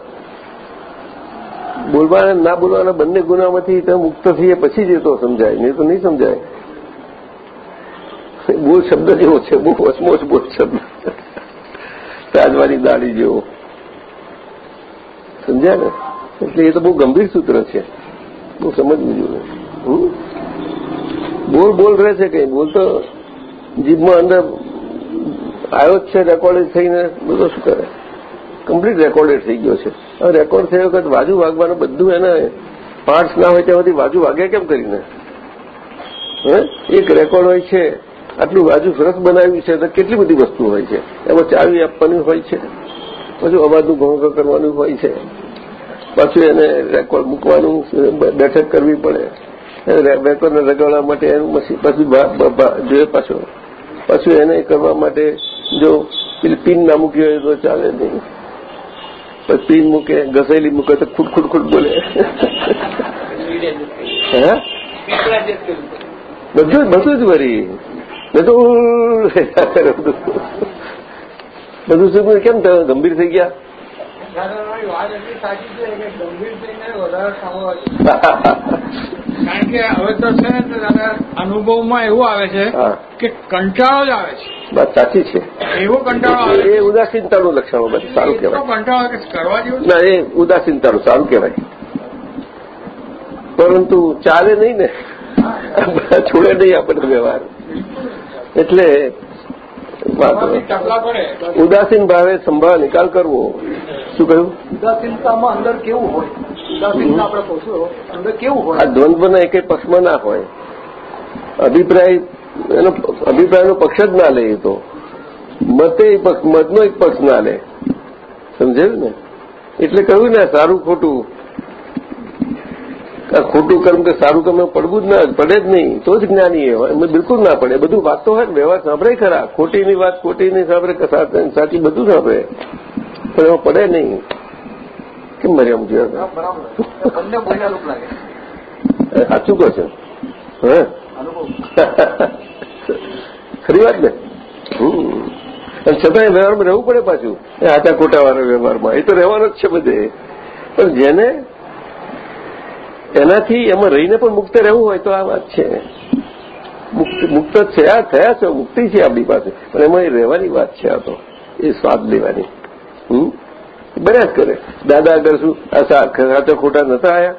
બોલવા ના બોલવાના બંને ગુનામાંથી તમે મુક્ત થઈએ પછી જ એ તો સમજાય, નહીં તો નહીં સમજાય. બોલ શબ્દ જેવો છે, બહુ વચમોચ બોલ શબ્દ. રાજવાની દાડી જેવો. સમજાય ને? એટલે એ તો બહુ ગંભીર સૂત્ર છે. બહુ સમજવું જોઈએ? બોલ બોલ રહે છે કઈ બોલ તો જીભમાં અંદર આવ્યો છે રેકોર્ડેડ થઈને, બધો શું કરે? કમ્પ્લીટ રેકોર્ડેડ થઈ ગયો છે. હવે રેકોર્ડ થયો વખત વાજુ વાગવાનું બધું એને પાર્ટસ ના હોય ત્યાંથી વાજુ વાગે કેમ કરીને? એક રેકોર્ડ હોય છે, આટલું વાજુ સરસ બનાવ્યું છે, તો કેટલી બધી વસ્તુ હોય છે? એમાં ચાવી આપવાની હોય છે, પછી અવાજનું ઘોંઘ કરવાનું હોય છે, પાછું એને રેકોર્ડ મૂકવાનું, બેઠક કરવી પડે. એને રગાડવા માટે એનું પછી જોઈએ પાછું. પાછું એને કરવા માટે જો પેલી પિન ના મૂકી હોય તો ચાલે નહીં. પછી પિન મૂકે ઘસેલી મૂકે તો ખૂટ ખૂટ ખૂટ બોલે. બધું બધું જ વરી બધું બધું શું કેમ ગંભીર થઈ ગયા? વાત એટલી સાચી છે કે ગંભીર વધારે કારણ કે હવે તો છે ને દાદા અનુભવમાં એવું આવે છે કે કંટાળો જ આવે છે. બસ સાચી છે. એવો કંટાળો આવે એ ઉદાસીનતાનું લક્ષણ બધું સારું કહેવાય. કંટાળો કે કરવા જેવું ના એ ઉદાસીનતાનું સારું કહેવાય. પરંતુ ચાલે નહીં ને. છોડે નહીં આપણને વ્યવહાર. એટલે ઉદાસીન ભાવે સંભાળ નિકાલ કરવો. શું કહ્યું? ઉદાસીનતામાં અંદર કેવું હોય? ઉદાસીનતા આપણે પૂછો અંદર કેવું હોય? આ દ્વંદ્વના એક પક્ષમાં ના હોય. અભિપ્રાય એનો અભિપ્રાયનો પક્ષ જ ના લે એ તો. મતે મતનો એક પક્ષ ના લે. સમજાયું ને? એટલે કહ્યું ને સારું ખોટું. ખોટું કર્મ કે સારું કર્મ પડવું જ ના પડે જ નહીં. તો જ જ્ઞાની હોય. એમાં બિલકુલ ના પડે. બધું વાતો હોય વ્યવહાર સાંભળે ખરા. ખોટીની વાત ખોટીની સાંભળે સાચી બધું સાંભળે. પણ એમાં પડે નહીં. કેમ જોયા લોકો લાગે. સાચું કહો છો. હે? ખરી વાત ને? હમ. અને છતાં વ્યવહારમાં રહેવું પડે પાછું. એ આટા ખોટા વાળા વ્યવહારમાં. એ તો રહેવાનો જ છે બધે. પણ જેને એનાથી એમાં રહીને પણ મુક્ત રહેવું હોય તો આ વાત છે. મુક્ત છે આ થયા છે, મુક્તિ છે આપણી પાસે. પણ એમાં એ રહેવાની વાત છે આ તો. એ સ્વાદ લેવાની. હમ? બન્યા જ કરે. દાદા આગળ શું? સાચા ખોટા નતા આવ્યા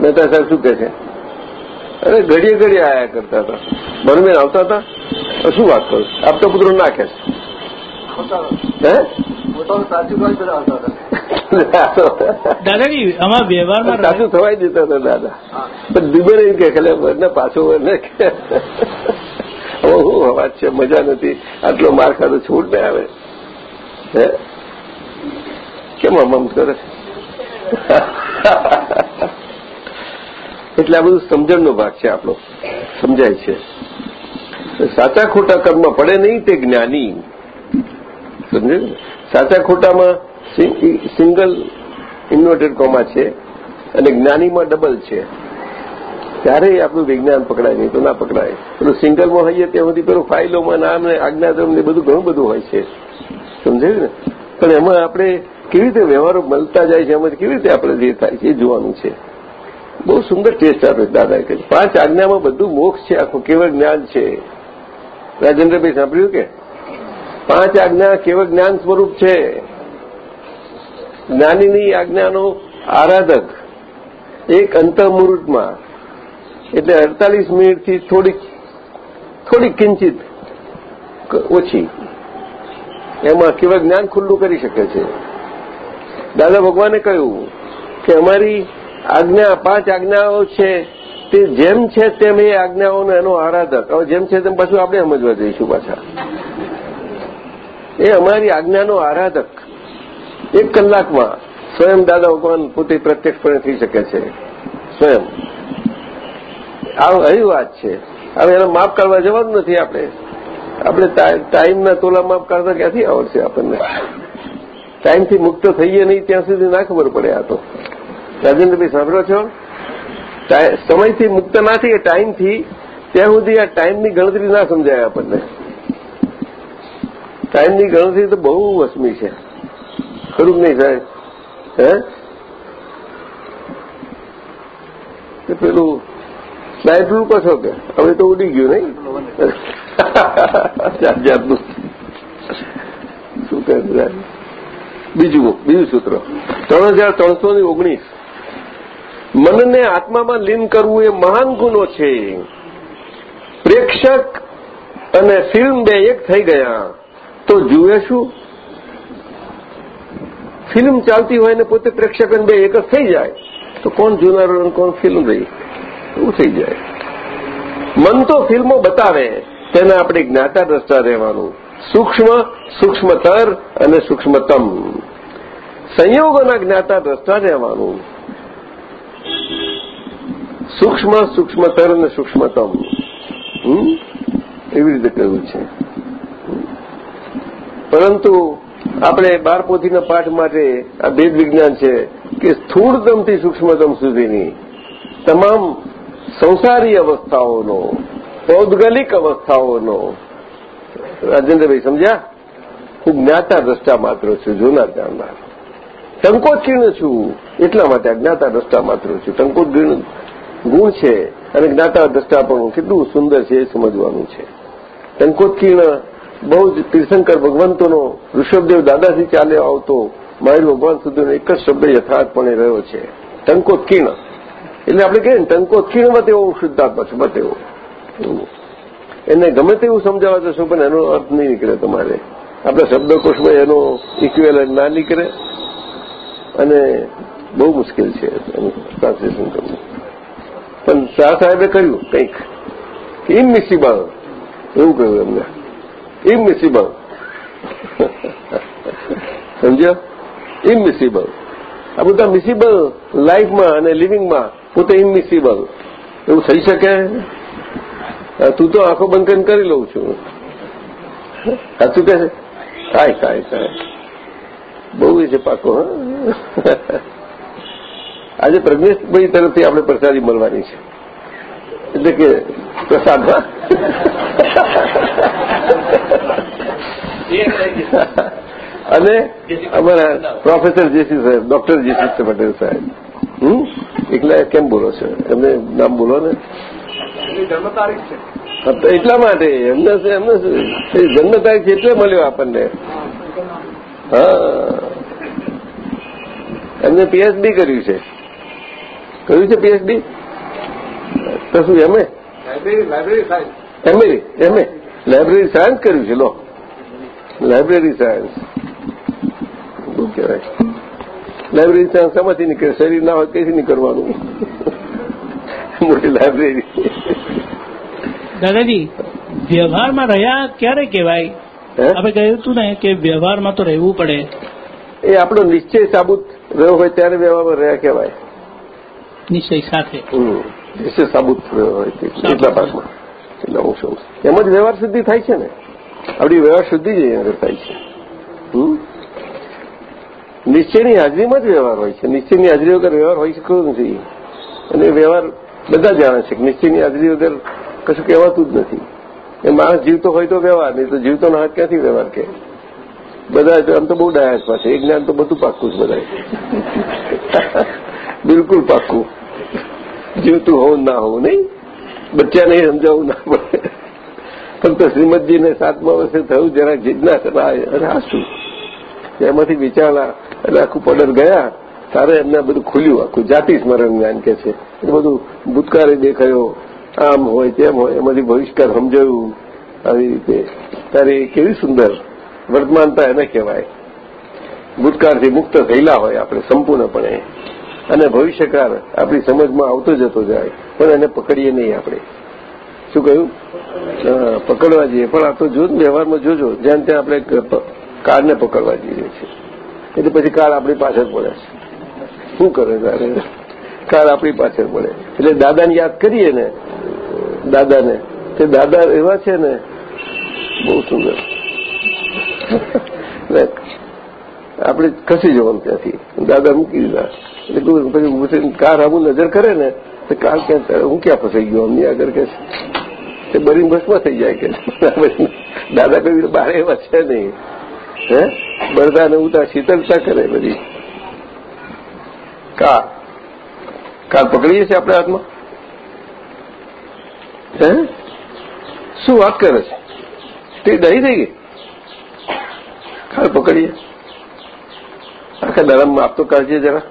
મહેતા સાહેબ શું કે છે? અરે ઘડીએ ઘડીએ આયા કરતા હતા. બનમેન આવતા હતા? શું વાત કરું? આપતો પુત્રો નાખે હે દાદાજી આમાં વ્યવહારમાં સાચું થવાય દેતા હતા દાદા. પણ દુબેર એમ કે ખાલી વરને પાછું વરને શું અવાજ છે મજા નથી. આટલો માર ખાતો છૂટ ને આવે. હે? કેમ અમમ કરે? એટલે આ બધું સમજણનો ભાગ છે આપણો. સમજાય છે. સાચા ખોટા કર્મ પડે નહીં તે જ્ઞાની. સમજે સાચા ખોટામાં સિંગલ ઇન્વર્ટેડ કોમા છે અને જ્ઞાનીમાં ડબલ છે. ત્યારે આપણું વિજ્ઞાન પકડાય નહીં, તો ના પકડાય. પેલું સિંગલમાં હોઈએ ત્યાં સુધી પેલું ફાઇલોમાં નામ ને આજ્ઞાધર્મ ને બધું ઘણું બધું હોય છે. સમજાયું ને? પણ એમાં આપણે કેવી રીતે વ્યવહારો મળતા જાય છે, એમાંથી કેવી રીતે આપણે જે થાય છે એ જોવાનું છે. બહુ સુંદર ટેસ્ટ આપે દાદાએ કહ્યું પાંચ આજ્ઞામાં બધું મોક્ષ છે, આખું કેવળ જ્ઞાન છે. રાજેન્દ્રભાઈ સાંભળ્યું કે? પાંચ આજ્ઞા કેવળ જ્ઞાન સ્વરૂપ છે. જ્ઞાનીની આજ્ઞાનો આરાધક, એક અંતર્મુહૂર્તમાં એટલે અડતાલીસ મિનિટથી થોડીક થોડીક કિંચિત ઓછી. એમાં કેવળ જ્ઞાન ખુલ્લું કરી શકે છે. દાદા ભગવાને કહ્યું કે અમારી આજ્ઞા, પાંચ આજ્ઞાઓ છે, તે જેમ છે તેમ એ આજ્ઞાઓનો એનો આરાધક. હવે જેમ છે તેમ પાછું આપણે સમજવા જઈશું પાછા. એ અમારી આજ્ઞાનો આરાધક. એક કલાકમાં સ્વયં દાદા ભગવાન પોતે પ્રત્યક્ષપણે થઈ શકે છે. સ્વયં. આ એવી વાત છે. હવે એનો માપ કરવા જવાનું નથી આપણે. આપણે ટાઈમના તોલા માપ કાઢતા ક્યાંથી આવડશે આપણને? ટાઈમથી મુક્ત થઈએ નહીં ત્યાં સુધી ના ખબર પડે આ તો. રાજેન્દ્રભાઈ, સાંભળો છો? સમયથી મુક્ત ના થઈએ, ટાઈમથી ત્યાં સુધી આ ટાઈમની ગણતરી ના સમજાય આપણને. ટાઈમની ગણતરી તો બહુ વસમી છે. ખરું નહીં સાહેબ? હે? પેલું રૂપો છો કે? હવે તો ઉડી ગયું નહીં? જાત જાતનું. શું કહે બીજું બીજું સૂત્ર. ત્રણ હજાર ત્રણસો ની ઓગણીસ. મનને આત્મામાં લીન કરવું એ મહાન ગુનો છે. પ્રેક્ષક અને ફિલ્મ બે એક થઈ ગયા. તો જુએ શું? ફિલ્મ ચાલતી હોય ને પોતે પ્રેક્ષક અને બે એક જ થઈ જાય, તો કોણ જોનારો અને કોણ ફિલ્મ રહી? એવું થઈ જાય. મન તો ફિલ્મો બતાવે, તેને આપણે જ્ઞાતા દ્રષ્ટા રહેવાનું. સૂક્ષ્મ, સૂક્ષ્મતર અને સૂક્ષ્મતમ. સંયોગોના જ્ઞાતા દ્રષ્ટા રહેવાનું. સૂક્ષ્મ, સૂક્ષ્મતર અને સૂક્ષ્મતમ. એવી રીતે કહ્યું છે. પરંતુ આપણે બાર પોથીના પાઠ માટે આ ભેદ વિજ્ઞાન છે કે સ્થૂળતમથી સૂક્ષ્મતમ સુધીની તમામ સંસારી અવસ્થાઓનો પૌદગલિક અવસ્થાઓનો, રાજેન્દ્રભાઈ સમજ્યા? હું જ્ઞાતા દ્રષ્ટા માત્ર છું, જૂના જાણનાર ટંકોત્કીર્ણ છું, એટલા માટે જ્ઞાતા દ્રષ્ટા માત્ર છું. ટંકોત્કીર્ણ ગુણ છે અને જ્ઞાતા દ્રષ્ટા પણ કેટલું સુંદર છે એ સમજવાનું છે. ટંકોત્કીર્ણ બહુ જ તીર્થંકર ભગવંતોનો ઋષભદેવ દાદાથી ચાલે આવતો મહાવીર ભગવાન સુધીનો એક જ શબ્દ યથાર્થપણે રહ્યો છે. ટંકોત્કીર્ણ. એટલે આપણે કહીએ ને, ટંકોત્કીર્ણમાં તેવો શુદ્ધાત્મા છે બતેવો એને ગમે તેવું સમજાવવા જશો, પણ એનો અર્થ નહીં નીકળે તમારે. આપણા શબ્દકોશમાં એનો ઇક્વેલન્ટ ના નીકળે. અને બહુ મુશ્કેલ છે એનું ટ્રાન્સલેશન કરવું. પણ શાહ સાહેબે કર્યું કંઈક ઇનમિસિબલ એવું કહ્યું એમને. ઇમિસિબલ સમજ્યો? ઇમિસિબલ આ બધા મિસિબલ લાઈફમાં અને લિવિંગમાં પોતે ઇમિસિબલ એવું થઈ શકે? તું તો આંખો બંધ કરીને કરી લઉં છું. સાચું કે કાંઈ કાય કાય બહુ એ છે પાકો આજે પ્રજ્ઞેશભાઈ તરફથી આપણે પ્રસાદી મળવાની છે. એટલે કે પ્રસાદમાં. અને અમારા પ્રોફેસર જેસી સાહેબ ડોક્ટર જેસી પટેલ સાહેબ. હમ? એકલા કેમ બોલો છો? એમને નામ બોલો ને. જન્મ તારીખ છે. એટલા માટે એમને એમને શું? જન્મ તારીખ એટલે મળ્યો આપણને. હા. એમને પીએચડી કર્યું છે. કર્યું છે પીએચડી તો શું science MA MA library science કર્યું છે લો. લાઇબ્રેરી સાયન્સ શું કહેવાય? લાઇબ્રેરી સાયન્સ શેમાંથી નીકળે? શરીર ના હોય કઈથી નીકળવાનું. મોટી લાઇબ્રેરી દાદાજી વ્યવહારમાં રહ્યા ક્યારે કહેવાય? આપણે કહ્યું હતું ને કે વ્યવહારમાં તો રહેવું પડે. એ આપણો નિશ્ચય સાબુત રહ્યો હોય ત્યારે વ્યવહારમાં રહ્યા કહેવાય. નિશ્ચય સાથે. નિશ્ચય સાબુત રહ્યો હોય એટલા ભાગમાં. એટલા અંશ. એમ જ વ્યવહાર સિદ્ધિ થાય છે ને? આપણી વ્યવહાર શુદ્ધિ જ અહીંયા થાય છે. નિશ્ચયની હાજરીમાં જ વ્યવહાર હોય છે. નિશ્ચયની હાજરી વગર વ્યવહાર હોય શકતો નથી. અને વ્યવહાર બધા જાણે છે કે નિશ્ચયની હાજરી વગર કશું કહેવાતું જ નથી. એ માણસ જીવતો હોય તો વ્યવહાર, નહીં તો જીવતો ના ક્યાંથી વ્યવહાર કે બધા આમ તો બહુ ડાયા પાસે. એ જ્ઞાન તો બધું પાક્કું જ બધા બિલકુલ પાક્કું. જીવતું હોવું ના હોવું નહીં. બચ્ચાને સમજાવવું ના પડે. ફક્ત શ્રીમદજીને સાતમા વર્ષે થયું જરા જિજ્ઞાસા અને હાસું એમાંથી વિચારણા એટલે આખું પડર ગયા, તારે એમને બધું ખુલ્યું, આખું જાતિ સ્મરણ જ્ઞાન કે છે. એ બધું ભૂતકાળે દેખાયો, આમ હોય, તેમ હોય, એમાંથી ભવિષ્કાર સમજાયું. આવી રીતે. એ કેવી સુંદર વર્તમાનતા એને કહેવાય. ભૂતકાળથી મુક્ત થયેલા હોય આપણે સંપૂર્ણપણે. અને ભવિષ્યકાર આપણી સમજમાં આવતો જતો જાય, પણ એને પકડીએ નહીં આપણે. શું કહ્યું? પકડવા જઈએ. પણ આ તો જો વ્યવહારમાં જોજો. જ્યાં ત્યાં આપણે કારને પકડવા જઈએ છીએ. એટલે પછી કાર આપણી પાછળ પડે છે. શું કરે તારે? કાર આપણી પાછળ પડે. એટલે દાદાને યાદ કરીએ ને, દાદાને. તે દાદા એવા છે ને, બહુ સુંદર. આપણે ખસી જવાનું ત્યાંથી. દાદા મૂકી દીધા. એટલે પછી કાર આવું નજર કરે ને કાર ક્યાં? હું ક્યાં ફસાઈ ગયો? અમની આગળ કે. તે બરી ભસ્મ થઈ જાય કે દાદા કઈ બારે એવા છે નહીં. હે? બરદાને ઉતા શીતળતા કરે બધી? કા? કાલ પકડીએ છીએ આપણે હાથમાં? હે? શું વાત કરે છે? તે દહી થઈ ગઈ? કાલ પકડીએ. આખા દાડામાં આપતો કાઢજે જરા.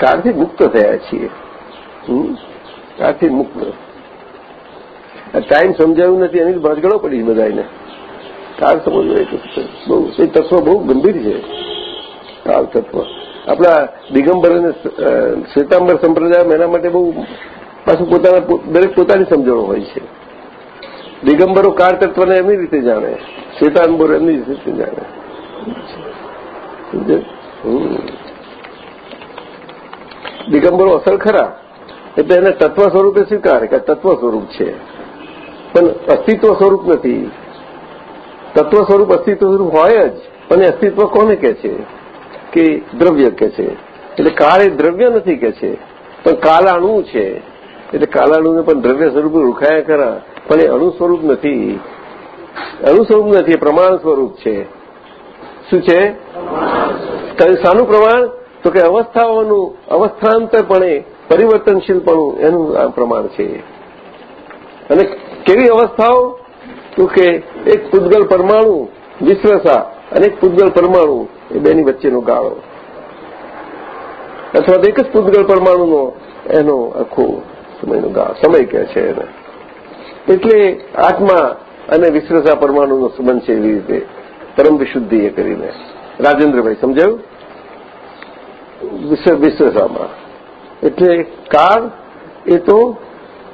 કાળથી મુક્ત થયા છીએ? કાળથી મુક્ત. ટાઈમ સમજાયું નથી, એની ભાજગડો પડી બધાને કાળ સમજવું એ બહુ તત્વ બહુ ગંભીર છે. કાળ તત્વ. આપણા દિગંબર અને શ્વેતાંબર સંપ્રદાય એના માટે બહુ પાછું પોતાના દરેક પોતાની સમજણો હોય છે. દિગંબરો કાળ તત્વને એમની રીતે જાણે, શ્વેતાંબરો એમની રીતે જાણે. દિગંબરો અસર ખરા એટલે એને તત્વ સ્વરૂપે સ્વીકારે કે તત્વ સ્વરૂપ છે. પણ અસ્તિત્વ સ્વરૂપ નથી. તત્વ સ્વરૂપ અસ્તિત્વ સ્વરૂપ હોય જ પણ અસ્તિત્વ કોને કે છે? કે દ્રવ્ય કે છે. એટલે કાળ એ દ્રવ્ય નથી કે છે પણ કાલાણુ છે. એટલે કાલાણુને પણ દ્રવ્ય સ્વરૂપે ઓળખાયા ખરા પણ એ અણુ સ્વરૂપ નથી. અણુ સ્વરૂપ નથી પ્રમાણ સ્વરૂપ છે. શું છે? કયું શાનું પ્રમાણ? તો કે અવસ્થાઓનું અવસ્થાંતરપણે પરિવર્તનશીલપણું એનું આ પ્રમાણ છે. અને કેવી અવસ્થાઓ? તો કે એક પૂતગલ પરમાણુ વિશ્વસા અને એક પૂતગલ પરમાણુ એ બેની વચ્ચેનો ગાળો. અથવા તો એક જ પૂતગલ પરમાણુનો એનો આખો સમયનો ગાળો, સમય કહે છે એને. એટલે આત્મા અને વિશ્વસા પરમાણુનો સંબંધ છે એવી રીતે. પરમ વિશુદ્ધિ એ કરીને. રાજેન્દ્રભાઈ, સમજાયું? વિશ્વસામાં એટલે કાળ એ તો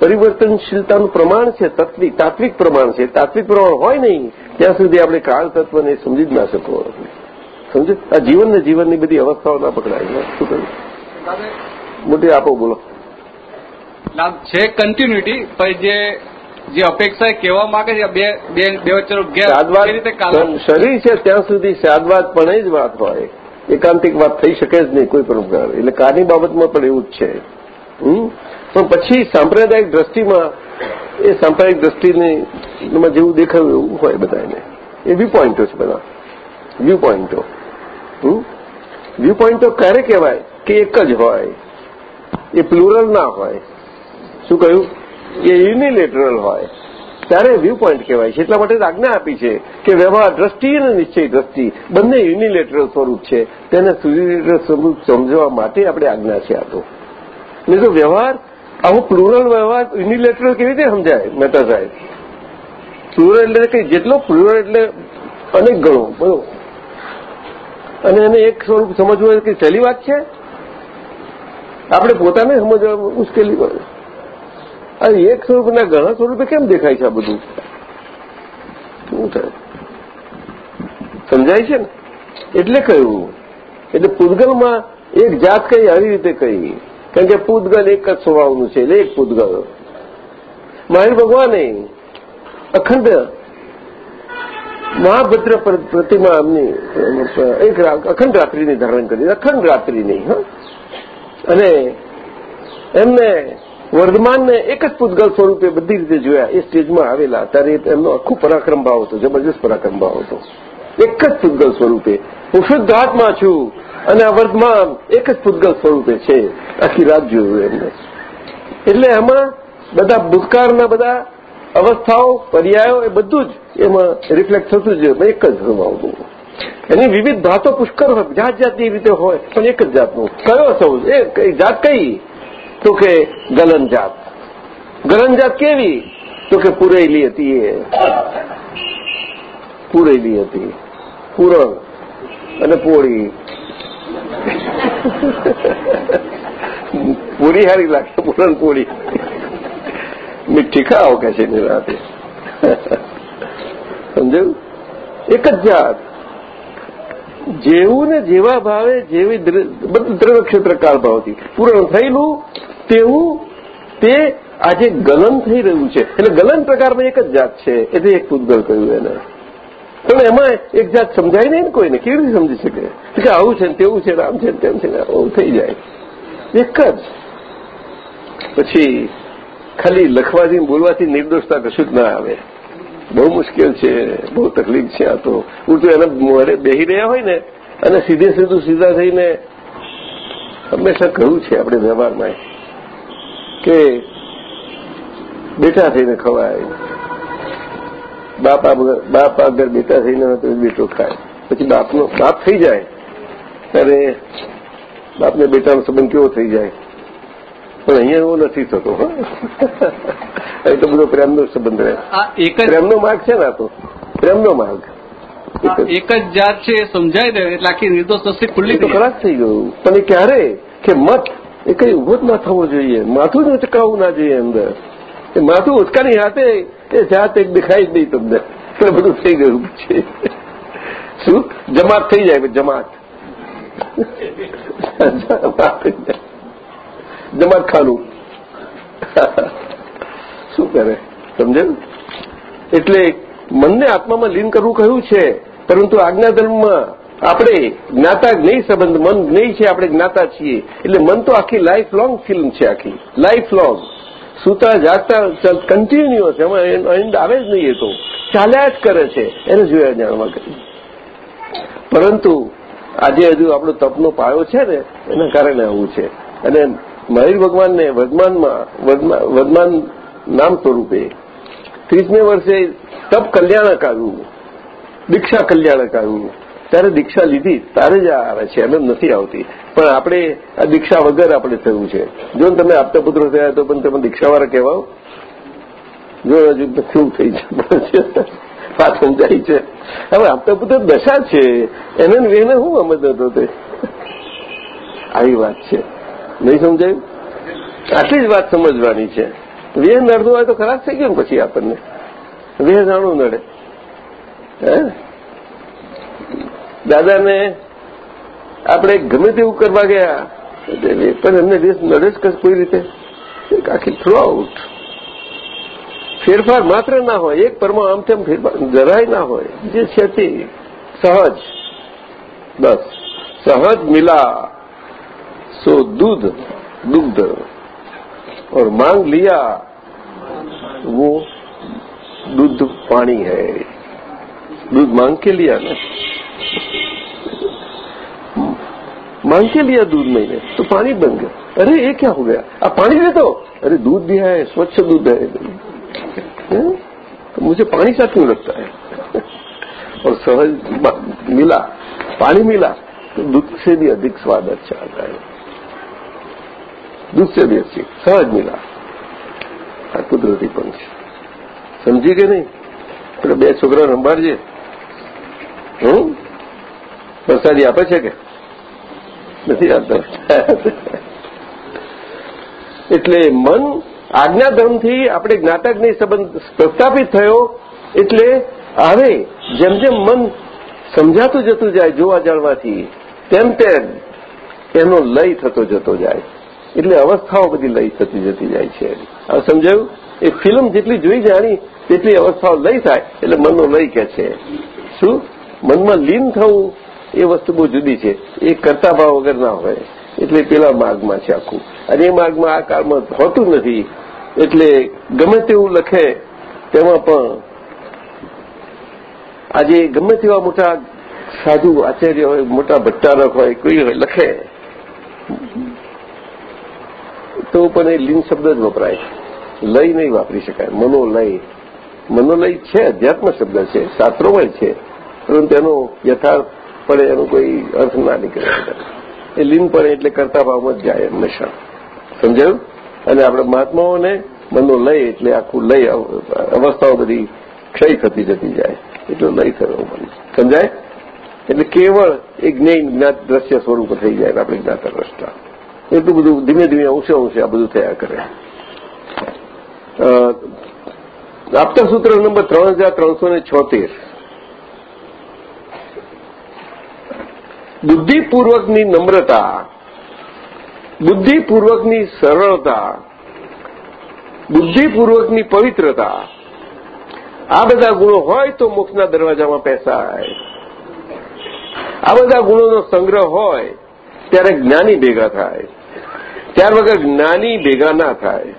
પરિવર્તનશીલતાનું પ્રમાણ છે તત્વિક તાત્વિક પ્રમાણ છે. તાત્વિક પ્રમાણ હોય નહીં ત્યાં સુધી આપણે કાળ તત્વને સમજી જ ના શકો સમજો? આ જીવન ને જીવનની બધી અવસ્થાઓ ના પકડાય. શું કહ્યું? મોટી આપો બોલો. છે કન્ટિન્યુટી પણ જે જે અપેક્ષા એ કહેવા માંગે છે બે બે વચ્ચેનો ગેપ રીતે શરીર છે ત્યાં સુધી સાદવાદ પણ જ વાત હોય. એકાંતિક વાત થઈ શકે જ નહીં, કોઈ પણ પ્રકાર એટલે કારની બાબતમાં પણ એવું જ છે? પણ પછી સાંપ્રદાયિક દ્રષ્ટિમાં, એ સાંપ્રદાયિક દ્રષ્ટિને જેવું દેખાયું એવું હોય બધાને. એ વ્યૂ પોઈન્ટો છે બધા. વ્યૂ પોઈન્ટો વ્યૂ પોઈન્ટ ક્યારે કહેવાય? કે એક જ હોય. એ પ્લુરલ ના હોય. શું કહ્યું? એ યુનિલેટરલ હોય. ત્યારે વ્યૂ પોઈન્ટ કહેવાય છે. એટલા માટે આજ્ઞા આપી છે કે વ્યવહાર દ્રષ્ટિ અને નિશ્ચય દ્રષ્ટિ બંને યુનિલેટરલ સ્વરૂપ છે. તેને સુનિલેટરલ સ્વરૂપ સમજવા માટે આપણે આજ્ઞા છે આ તો. તો વ્યવહાર, આવું પ્લુરલ વ્યવહાર યુનિલેટરલ કેવી રીતે સમજાય? મહેતા સાહેબ. પ્લુરલ એટલે કે જેટલો પ્લુરલ એટલે અનેક ગણો બધો અને એને એક સ્વરૂપ સમજવું કે સહેલી વાત છે? આપણે પોતાને સમજવા મુશ્કેલી પડે આ એક સ્વરૂપના ઘણા સ્વરૂપે કેમ દેખાય છે આ બધું? શું થાય? સમજાય છે ને? એટલે કહ્યું. એટલે પૂતગલમાં એક જાત કઈ આવી રીતે કહી કારણ કે પૂતગલ એક જ સ્વભાવનું છે, એટલે એક પૂતગલ. મહાવીર ભગવાને અખંડ મહાભદ્ર પ્રતિમા એમની, એક અખંડ રાત્રિની ધારણ કરી. અખંડ રાત્રિની, હા. અને એમને વર્ધમાનને એક જ પૂતગલ સ્વરૂપે બધી રીતે જોયા, એ સ્ટેજમાં આવેલા. ત્યારે એમનો આખું પરાક્રમ ભાવ હતો, જબરજસ્ત પરાક્રમ ભાવ હતો. એક જ પૂતગલ સ્વરૂપે. હું શુદ્ધ આત્મા છું અને આ વર્ધમાન એક જ પૂતગલ સ્વરૂપે છે. આખી રાત જોયું એમને. એટલે આમાં બધા ભૂતકાળના બધા અવસ્થાઓ, પર્યાયો, એ બધું જ એમાં રિફ્લેક્ટ થતું જ એક જ સ્વભાવનું એની વિવિધ ભાતો પુષ્કળ હોય. જાત જાતની રીતે હોય, પણ એક જ જાતનું. કયો સૌ? એ જાત કઈ? તો કે ગલનજાત. ગલનજાત કેવી? તો કે પૂરેલી હતી એ. પૂરેલી હતી. પૂરણ અને પોળી. પૂરી હારી લાગશે, પૂરણ પોળી. મીઠી ખાઓ કે છે રાતે. સમજાયું? એક જ જાત. જેવું ને જેવા ભાવે જેવી બધું ક્ષેત્ર ભાવથી પૂર્ણ થયેલું, તેવું તે આજે ગલન થઈ રહ્યું છે. એટલે ગલન પ્રકારમાં એક જ જાત છે, એટલે એક પૂતગલ કહ્યું એને. પણ એમાં એક જાત સમજાય નહીં ને કોઈને, કેવી રીતે સમજી શકે? કે આવું છે ને તેવું છે આમ છે તેમ છે આવું થઈ જાય. એક જ. પછી ખાલી લખવાથી બોલવાથી નિર્દોષતા કશું જ ના આવે. બહુ મુશ્કેલ છે, બહુ તકલીફ છે આ તો. ઉલટું એના મોડે બેહી રહ્યા હોય ને, અને સીધે સીધું સીધા થઈને હંમેશા કહ્યું છે આપણે વ્યવહારમાં કે બેટા થઈને ખવાય. બાપ બાપ આગળ બેટા થઈને તો બેટો ખાય. પછી બાપનો, બાપ થઈ જાય. ત્યારે બાપને બેટાનો સંબંધ કેવો થઈ જાય? પણ અહીંયા એવો નથી થતો અહીં તો બધો પ્રેમનો સંબંધ રહે. પ્રેમનો માર્ગ છે ને તો? પ્રેમનો માર્ગ. એક જ. જાત છે એ સમજાય દે એટલે આખી નિર્દોષ દ્રષ્ટિ ખુલ્લી તો ખરાબ થઈ ગયું. પણ એ ક્યારે? કે મત એ કઈ ઊભો જ ના થવો જોઈએ. માથું જ ઉચકાવવું ના જોઈએ અંદર. એ માથું ઉચકાની હાથે એ જાત એક દેખાય જ નહીં તમને. એટલે બધું થઈ ગયું છે. શું? જમાત થઈ જાય જમાત. જમાત ખાનું. શું કરે? સમજે? એટલે મનને આત્મામાં લીન કરવું કહ્યું છે? પરંતુ આજ્ઞાધર્મમાં આપણે જ્ઞાતા જ્ઞેય સંબંધ, મન જ્ઞેય છે, આપણે જ્ઞાતા છીએ. એટલે મન તો આખી લાઈફ લોંગ ફિલ્મ છે આખી. લાઈફ લોંગ સૂતા, જાગતા કન્ટિન્યુઅસ એમાં એન્ડ આવે જ નહીં તો. ચાલ્યા જ કરે છે. એને જોયા જાણવા કરી. પરંતુ આજે હજુ આપણો તપનો પાયો છે ને, એના કારણે આવું છે. અને મહાવીર ભગવાનને વર્ધમાનમાં વર્ધમાન નામ સ્વરૂપે ત્રીસમે વર્ષે તપ કલ્યાણક આવ્યું દીક્ષા કલ્યાણક આવ્યું ત્યારે દીક્ષા લીધી, તારે જ આવે છે, એમ નથી આવતી. પણ આપણે આ દીક્ષા વગર આપણે થયું છે. જો તમે આપતા પુત્રો થયા તો પણ તમે દીક્ષાવાળા કહેવાઓ. જો હજુ શું થઈ છે વાત સમજાય છે. હવે આપતા પુત્ર દશા છે. એને વેને હું સમજ હતો તે. આવી વાત છે. નહીં સમજાયું? આટલી જ વાત સમજવાની છે. વેહ નડતું હોય તો ખરાબ થઈ ગયું પછી આપણને. વેહ જાણું નડે. હે? દાદાને આપણે ગમે તેવું કરવા ગયા પણ એમને દેશ નડે જ કોઈ રીતે. આખી થ્રુ આઉટ ફેરફાર માત્ર ના હોય, એક પરમાં આમ તેમ ફેરફાર જરાય ના હોય. જે છે તે સહજ. બસ. સહજ મિલા સો दूध, दुग्ध। और मांग लिया, वो दूध पानी है। दूध मांग के लिया ना? मांग के लिया दूध मैंने तो पानी बन गया। अरे, ये क्या हो गया? आप पानी दे दो। अरे, दूध भी है, स्वच्छ दूध है। तो मुझे पानी सा क्यों लगता है? और सहज मिला, पानी मिला तो दूध से भी अधिक स्वाद अच्छा आता है। દુષ્ય વ્યક્તિ સહજ મિલાપ આ કુદરતી પણ છે. સમજી કે નહીં? એટલે બે છોકરા રંબાડજે હું પ્રસાદી આપે છે કે? નથી આપતા. એટલે મન આજ્ઞાધર્મથી આપણે જ્ઞાતકની સંબંધ પ્રસ્થાપિત થયો, એટલે હવે જેમ જેમ મન સમજાતું જતું જાય, જોવા જાણવાથી, તેમ તેમ એનો લય થતો જતો જાય. એટલે અવસ્થાઓ બધી લઈ થતી જતી જાય છે. હવે સમજાયું? એ ફિલ્મ જેટલી જોઈ જાણી, તેટલી અવસ્થાઓ લઈ થાય, એટલે મનનો લઈ કે છે. શું? મનમાં લીન થવું એ વસ્તુ બહુ જુદી છે. એ કરતા ભાવ વગર ના હોય. એટલે પેલા માર્ગમાં છે આખું. અને એ માર્ગમાં આ કાળમાં હોતું નથી. એટલે ગમે તેવું લખે, તેમાં પણ આજે ગમે તેવા મોટા સાધુ આચાર્ય હોય, મોટા ભટ્ટારક હોય, કોઈ હોય, લખે. તો પણ એ લીન શબ્દ જ વપરાય લય નહીં વાપરી શકાય. મનોલય. મનોલય છે, અધ્યાત્મ શબ્દ છે, શાસ્ત્રોમાં છે, પરંતુ એનો યથાર્થપણે એનો કોઈ અર્થ ના નીકળે. એ લીન પડે એટલે કરતા ભાવમાં જ જાય હંમેશા. સમજાયું? અને આપણે મહાત્માઓને મનોલય એટલે આખું લય અવસ્થાઓ બધી ક્ષય થતી જતી જાય. એટલો લય થયો મન સમજાય? એટલે કેવળ એ જ્ઞાન જ્ઞાત દ્રશ્ય સ્વરૂપ થઈ જાય આપણે જ્ઞાતા દ્રષ્ટા એટલું બધું ધીમે ધીમે અંશે અંશે આ બધું થયા કરે. આપતા સૂત્ર નંબર ત્રણ હજાર ત્રણસો ને છોતેર. બુદ્ધિપૂર્વકની નમ્રતા, બુદ્ધિપૂર્વકની સરળતા, બુદ્ધિપૂર્વકની પવિત્રતા, આ બધા ગુણો હોય તો મોક્ષના દરવાજામાં પેસાય. આ બધા ગુણોનો સંગ્રહ હોય ત્યારે જ્ઞાની ભેગા થાય. ત્યાર વગર જ્ઞાની ભેગા ના થાય.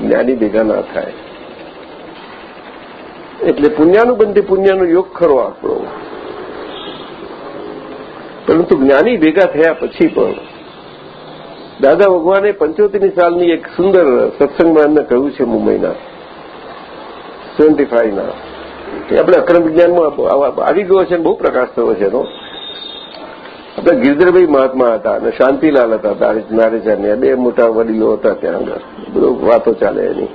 જ્ઞાની ભેગા ના થાય. એટલે પુણ્યાનુબંધી પુણ્યનો યોગ ખરો આપણો. પરંતુ જ્ઞાની ભેગા થયા પછી પણ દાદા ભગવાને પંચોતેરની સાલની એક સુંદર સત્સંગમાં એમને કહ્યું છે મુંબઈના, સેવન્ટી ફાઈવના. આપણે અક્રમ વિજ્ઞાનમાં આવી ગયો છે બહુ પ્રકાશ થયો છે એનો. આપણે ગિરધરભાઈ મહાત્મા હતા અને શાંતિલાલ હતા નારેચાની બે મોટા વડીલો હતા ત્યાં આગળ. બધું વાતો ચાલે એની.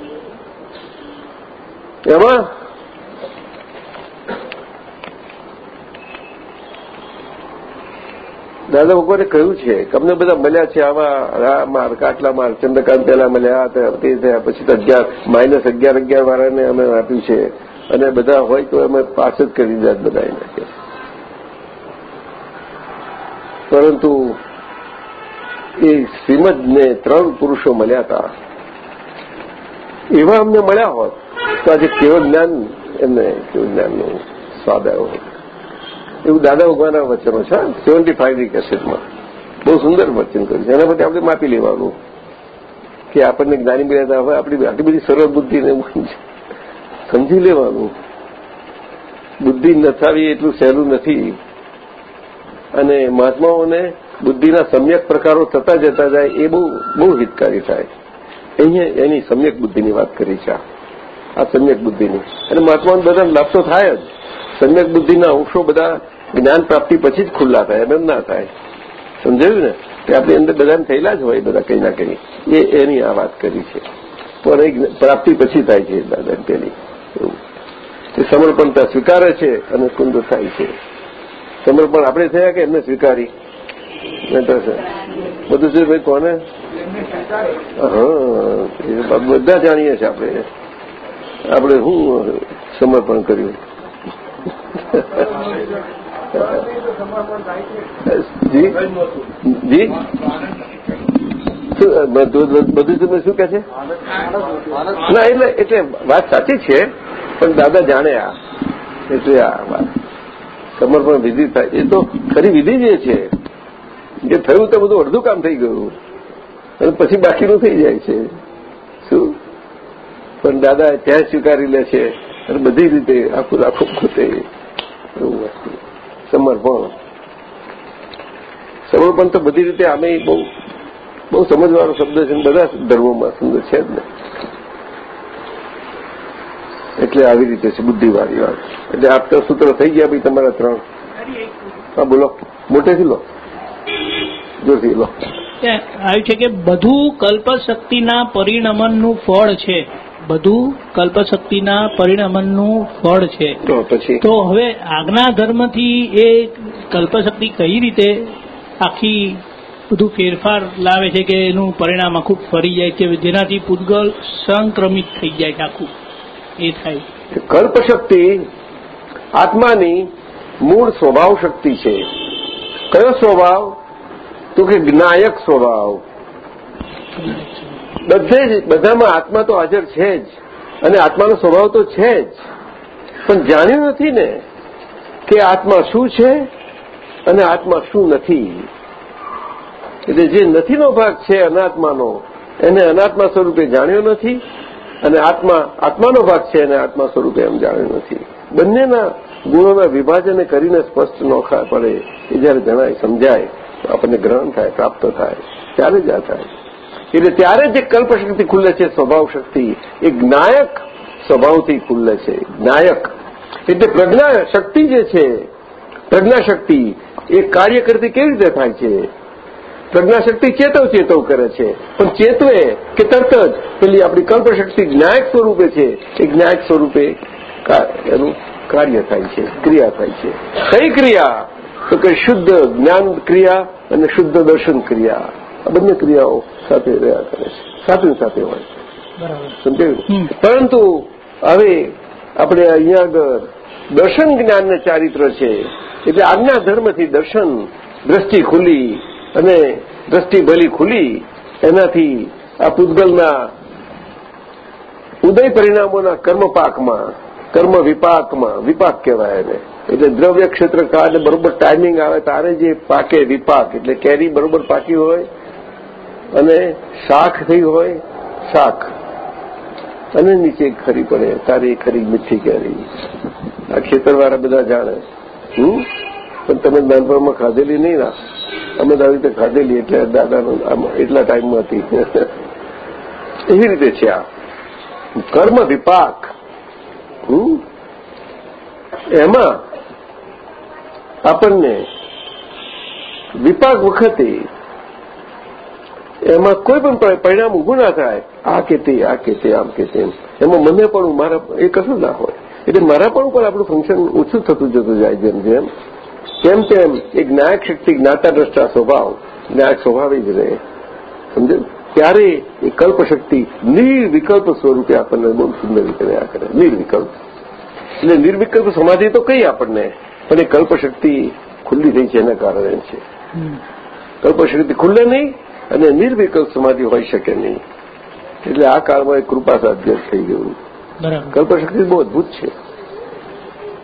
એમાં? દાદા ભગવાને કહ્યું છે કે અમને બધા મળ્યા છે આવા આ કાટલા આટલા માર્ક ચંદ્રકાંત પહેલા મળ્યા તે થયા પછી અગિયાર, માઇનસ અગિયાર અગિયાર વાળાને અમે આપ્યું છે. અને બધા હોય તો અમે જ કરી દીધા બધા એને પરંતુ એ શ્રીમદને ત્રણ પુરુષો મળ્યા હતા. એવા અમને મળ્યા હોત તો આજે કેવળ જ્ઞાન એમને, કેવું જ્ઞાનનો સ્વાદ આવ્યો હોત. એવું દાદા ભગવાનના વચનો છે સેવન્ટી ફાઈવની કેસેટમાં બહુ સુંદર વચન કર્યું છે. એના માટે આપણે માપી લેવાનું કે આપણને જ્ઞાની મર્યાદા હોય આપણી આટલી બધી સરળ બુદ્ધિને સમજી લેવાનું. બુદ્ધિ નથાવી એટલું સહેલું નથી. અને મહાત્માઓને બુદ્ધિના સમ્યક પ્રકારો થતા જતા જાય એ બહુ બહુ હિતકારી થાય. અહીંયા એની સમ્યક બુદ્ધિની વાત કરી છે. આ સમ્યક બુદ્ધિની. અને મહાત્માઓને બધાને લાભ તો થાય જ. સમ્યક બુદ્ધિના અંશો બધા જ્ઞાન પ્રાપ્તિ પછી જ ખુલ્લા થાય, એમ ના થાય. સમજાયું ને? કે આપણી અંદર બધાને થયેલા જ હોય બધા કંઈ ના કંઈ. એ એની આ વાત કરી છે. પણ એ પ્રાપ્તિ પછી થાય છે દાદા પેલી એવું. એ સમર્પણતા સ્વીકારે છે અને કુંદ થાય છે. સમર્પણ આપણે થયા કે એમને સ્વીકારી? બધું છે ભાઈ કોને? હા બધા જાણીએ છીએ આપણે. આપણે શું સમર્પણ કર્યું? જી? જી? બધું તમે શું કે છે? ના, એટલે એટલે વાત સાચી છે, પણ દાદા જાણે આ. એટલે આ વાત. સમર્પણ વિધિ થાય. એ તો ખરી વિધિ જે છે, જે થયું તે બધું અડધું કામ થઈ ગયું. અને પછી બાકીનું થઈ જાય છે. શું? પણ દાદા ત્યાં સ્વીકારી લે છે. અને બધી રીતે આખું આખું પોતે એવું વસ્તુ. સમર્પણ. સમર્પણ તો બધી રીતે આમે બહુ બહુ સમજવાનો શબ્દ છે બધા ધર્મોમાં સુંદર છે જ ને. એટલે આવી રીતે છે બુદ્ધિવાળી વાત. એટલે આપતા સૂત્ર થઈ ગયા ભાઈ તમારા ત્રણ. હા બોલો. મોટેથી લો. જોરથી લો. આવ્યું છે કે બધું કલ્પશક્તિના પરિણમનનું ફળ છે. બધું કલ્પશક્તિના પરિણમનનું ફળ છે. તો પછી? તો હવે આજ્ઞા ધર્મથી એ કલ્પશક્તિ કઈ રીતે આખી બધું ફેરફાર લાવે છે કે એનું પરિણામ આખું ફરી જાય છે જેનાથી પૂતગલ સંક્રમિત થઈ જાય છે આખું? એ થાય. કલ્પશક્તિ આત્માની મૂળ સ્વભાવ શક્તિ છે. કયો સ્વભાવ? તો કે જ્ઞાયક સ્વભાવ. બધે જ, બધામાં આત્મા તો હાજર છે જ. અને આત્માનો સ્વભાવ તો છે જ. પણ જાણ્યું નથી ને કે આત્મા શું છે અને આત્મા શું નથી. એટલે જે નથીનો ભાગ છે અનાત્માનો, એને અનાત્મા સ્વરૂપે જાણ્યો નથી. અને આત્મા, આત્માનો ભાગ છે અને આત્મા સ્વરૂપે એમ જાણ્યું નથી. બંનેના ગુણોના વિભાજને કરીને સ્પષ્ટ નોખા પડે એ જયારે જણાય, સમજાય, તો આપણને ગ્રહણ થાય, પ્રાપ્ત થાય, ત્યારે જ આ થાય. એટલે ત્યારે જે કલ્પશક્તિ ખુલ્લે છે સ્વભાવ શક્તિ એ જ્ઞાયક સ્વભાવથી ખુલ્લે છે, જ્ઞાયક. એટલે પ્રજ્ઞા શક્તિ જે છે, પ્રજ્ઞાશક્તિ, એ કાર્ય કરતી કેવી રીતે થાય છે? પ્રજ્ઞાશક્તિ ચેતવ ચેતવ કરે છે. પણ ચેતવે કે તરત જ પેલી આપણી કલ્પશક્તિ જ્ઞાયક સ્વરૂપે છે. એ જ્ઞાયક સ્વરૂપે એનું કાર્ય થાય છે ક્રિયા થાય છે. કઈ ક્રિયા? તો કે શુદ્ધ જ્ઞાન ક્રિયા અને શુદ્ધ દર્શન ક્રિયા. આ બંને ક્રિયાઓ સાથે રહ્યા કરે છે. સાથે સાથે હોય સમજાયું? પરંતુ હવે આપણે અહીંયા આગળ દર્શન જ્ઞાનને ચારિત્ર છે. એટલે આજ્ઞા ધર્મથી દર્શન દ્રષ્ટિ ખુલી અને દ્રષ્ટિ ભલી ખુલી, એનાથી આ પૂતગલના ઉદય પરિણામોના કર્મપાકમાં કર્મ વિપાકમાં વિપાક કહેવાય એને. એટલે દ્રવ્ય ક્ષેત્ર કાળ બરોબર ટાઈમિંગ આવે, તારે જે પાકે વિપાક, એટલે કેરી બરોબર પાકી હોય, અને શાખ થઈ હોય, શાક. અને નીચે ખરી પડે, તારી ખરી મીઠી કેરી. આ ખેતરવાળા બધા જાણે. હમ? પણ તમે નાનપણમાં ખાધેલી નહીં ના. અમે આવી રીતે ખાધેલી એટલે દાદાનું એટલા ટાઈમમાં હતી. એવી રીતે છે આ. કર્મ વિપાક. એમાં આપણને વિપાક વખતે એમાં કોઈ પણ પરિણામ ઊભું ના થાય. આ કે તે, આ કે તે, આમ કે તેમ એમાં. મને પણ મારા, એ કશું ના હોય. એટલે મારા પણ ઉપર આપણું ફંક્શન ઓછું થતું જતું જાય જેમ જેમ. તેમ તેમ એ જ્ઞાયક શક્તિ જ્ઞાતા દ્રષ્ટા સ્વભાવ જ્ઞાયક સ્વભાવે જ રહે. સમજે? ત્યારે એ કલ્પશક્તિ નિર્વિકલ્પ સ્વરૂપે આપણને બહુ સુંદર રીતે રહ્યા કરે. નિર્વિકલ્પ. એટલે નિર્વિકલ્પ સમાધિ તો કઈ આપણને પણ એ કલ્પશક્તિ ખુલ્લી થઈ છે એના કારણે છે. કલ્પશક્તિ ખુલ્લે નહીં અને નિર્વિકલ્પ સમાધિ હોઈ શકે નહીં. એટલે આ કાળમાં એક કૃપા સાધ્ય થઈ ગયું. કલ્પશક્તિ બહુ અદભુત છે.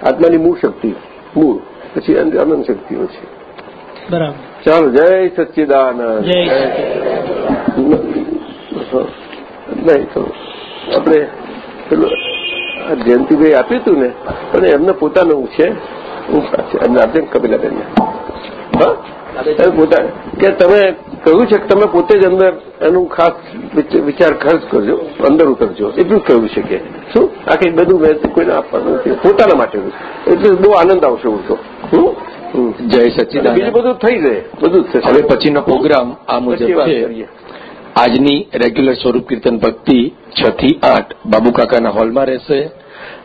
આત્માની મૂળ શક્તિ મૂળ. પછી અંદર અનંત શક્તિઓ છે. બરાબર. ચાલો જય સચ્ચિદાનંદ. નહીં તો આપણે પેલું જયંતિભાઈ આપ્યું હતું ને પણ એમને પોતાનું છે. એમને આપજે કપિલાબેનને હા? એ પોતા કે તમે કહ્યું છે કે તમે પોતે જ અંદર એનું ખાસ વિચાર ખર્ચ કરજો અંદર ઉતરજો એટલું જ કહ્યું છે કે. શું? આ કંઈક બધું મેં કોઈને આપવાનું નથી. પોતાના માટેનું એટલે બહુ આનંદ આવશે હું હમ? હમ. બીજું બધું થઈ જાય. બધું જ હવે પછીનો પ્રોગ્રામ આ મુજબ છે. આજની રેગ્યુલર સ્વરૂપ કીર્તન ભક્તિ છ થી આઠ બાબુકાકાના હોલમાં રહેશે.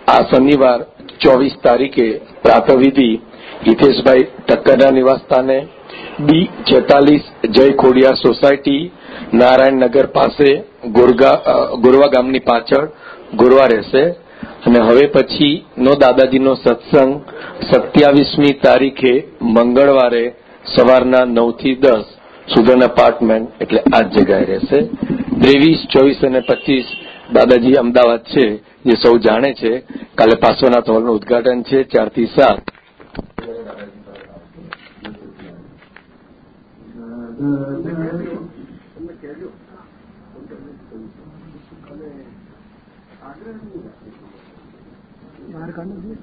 આ શનિવાર ચોવીસ તારીખે પ્રાતવિધિ હિતેશભાઈ ટક્કરના નિવાસસ્થાને બી છેતાલીસ જય ખોડિયા સોસાયટી નારાયણનગર પાસે ગોરગા ગોરવા ગામની પાછળ ગોરવા રહેશે. અને હવે પછીનો દાદાજીનો સત્સંગ સત્યાવીસમી તારીખે મંગળવારે સવારના નવથી દસ સુધન અપાર્ટમેન્ટ એટલે આ જ જગ્યાએ રહેશે. ત્રેવીસ, ચોવીસ અને પચીસ દાદાજી અમદાવાદ છે, જે સૌ જાણે છે. કાલે પાર્શ્વનાથ હોલનું ઉદઘાટન છે, ચારથી સાત. બહાર કાઢું છું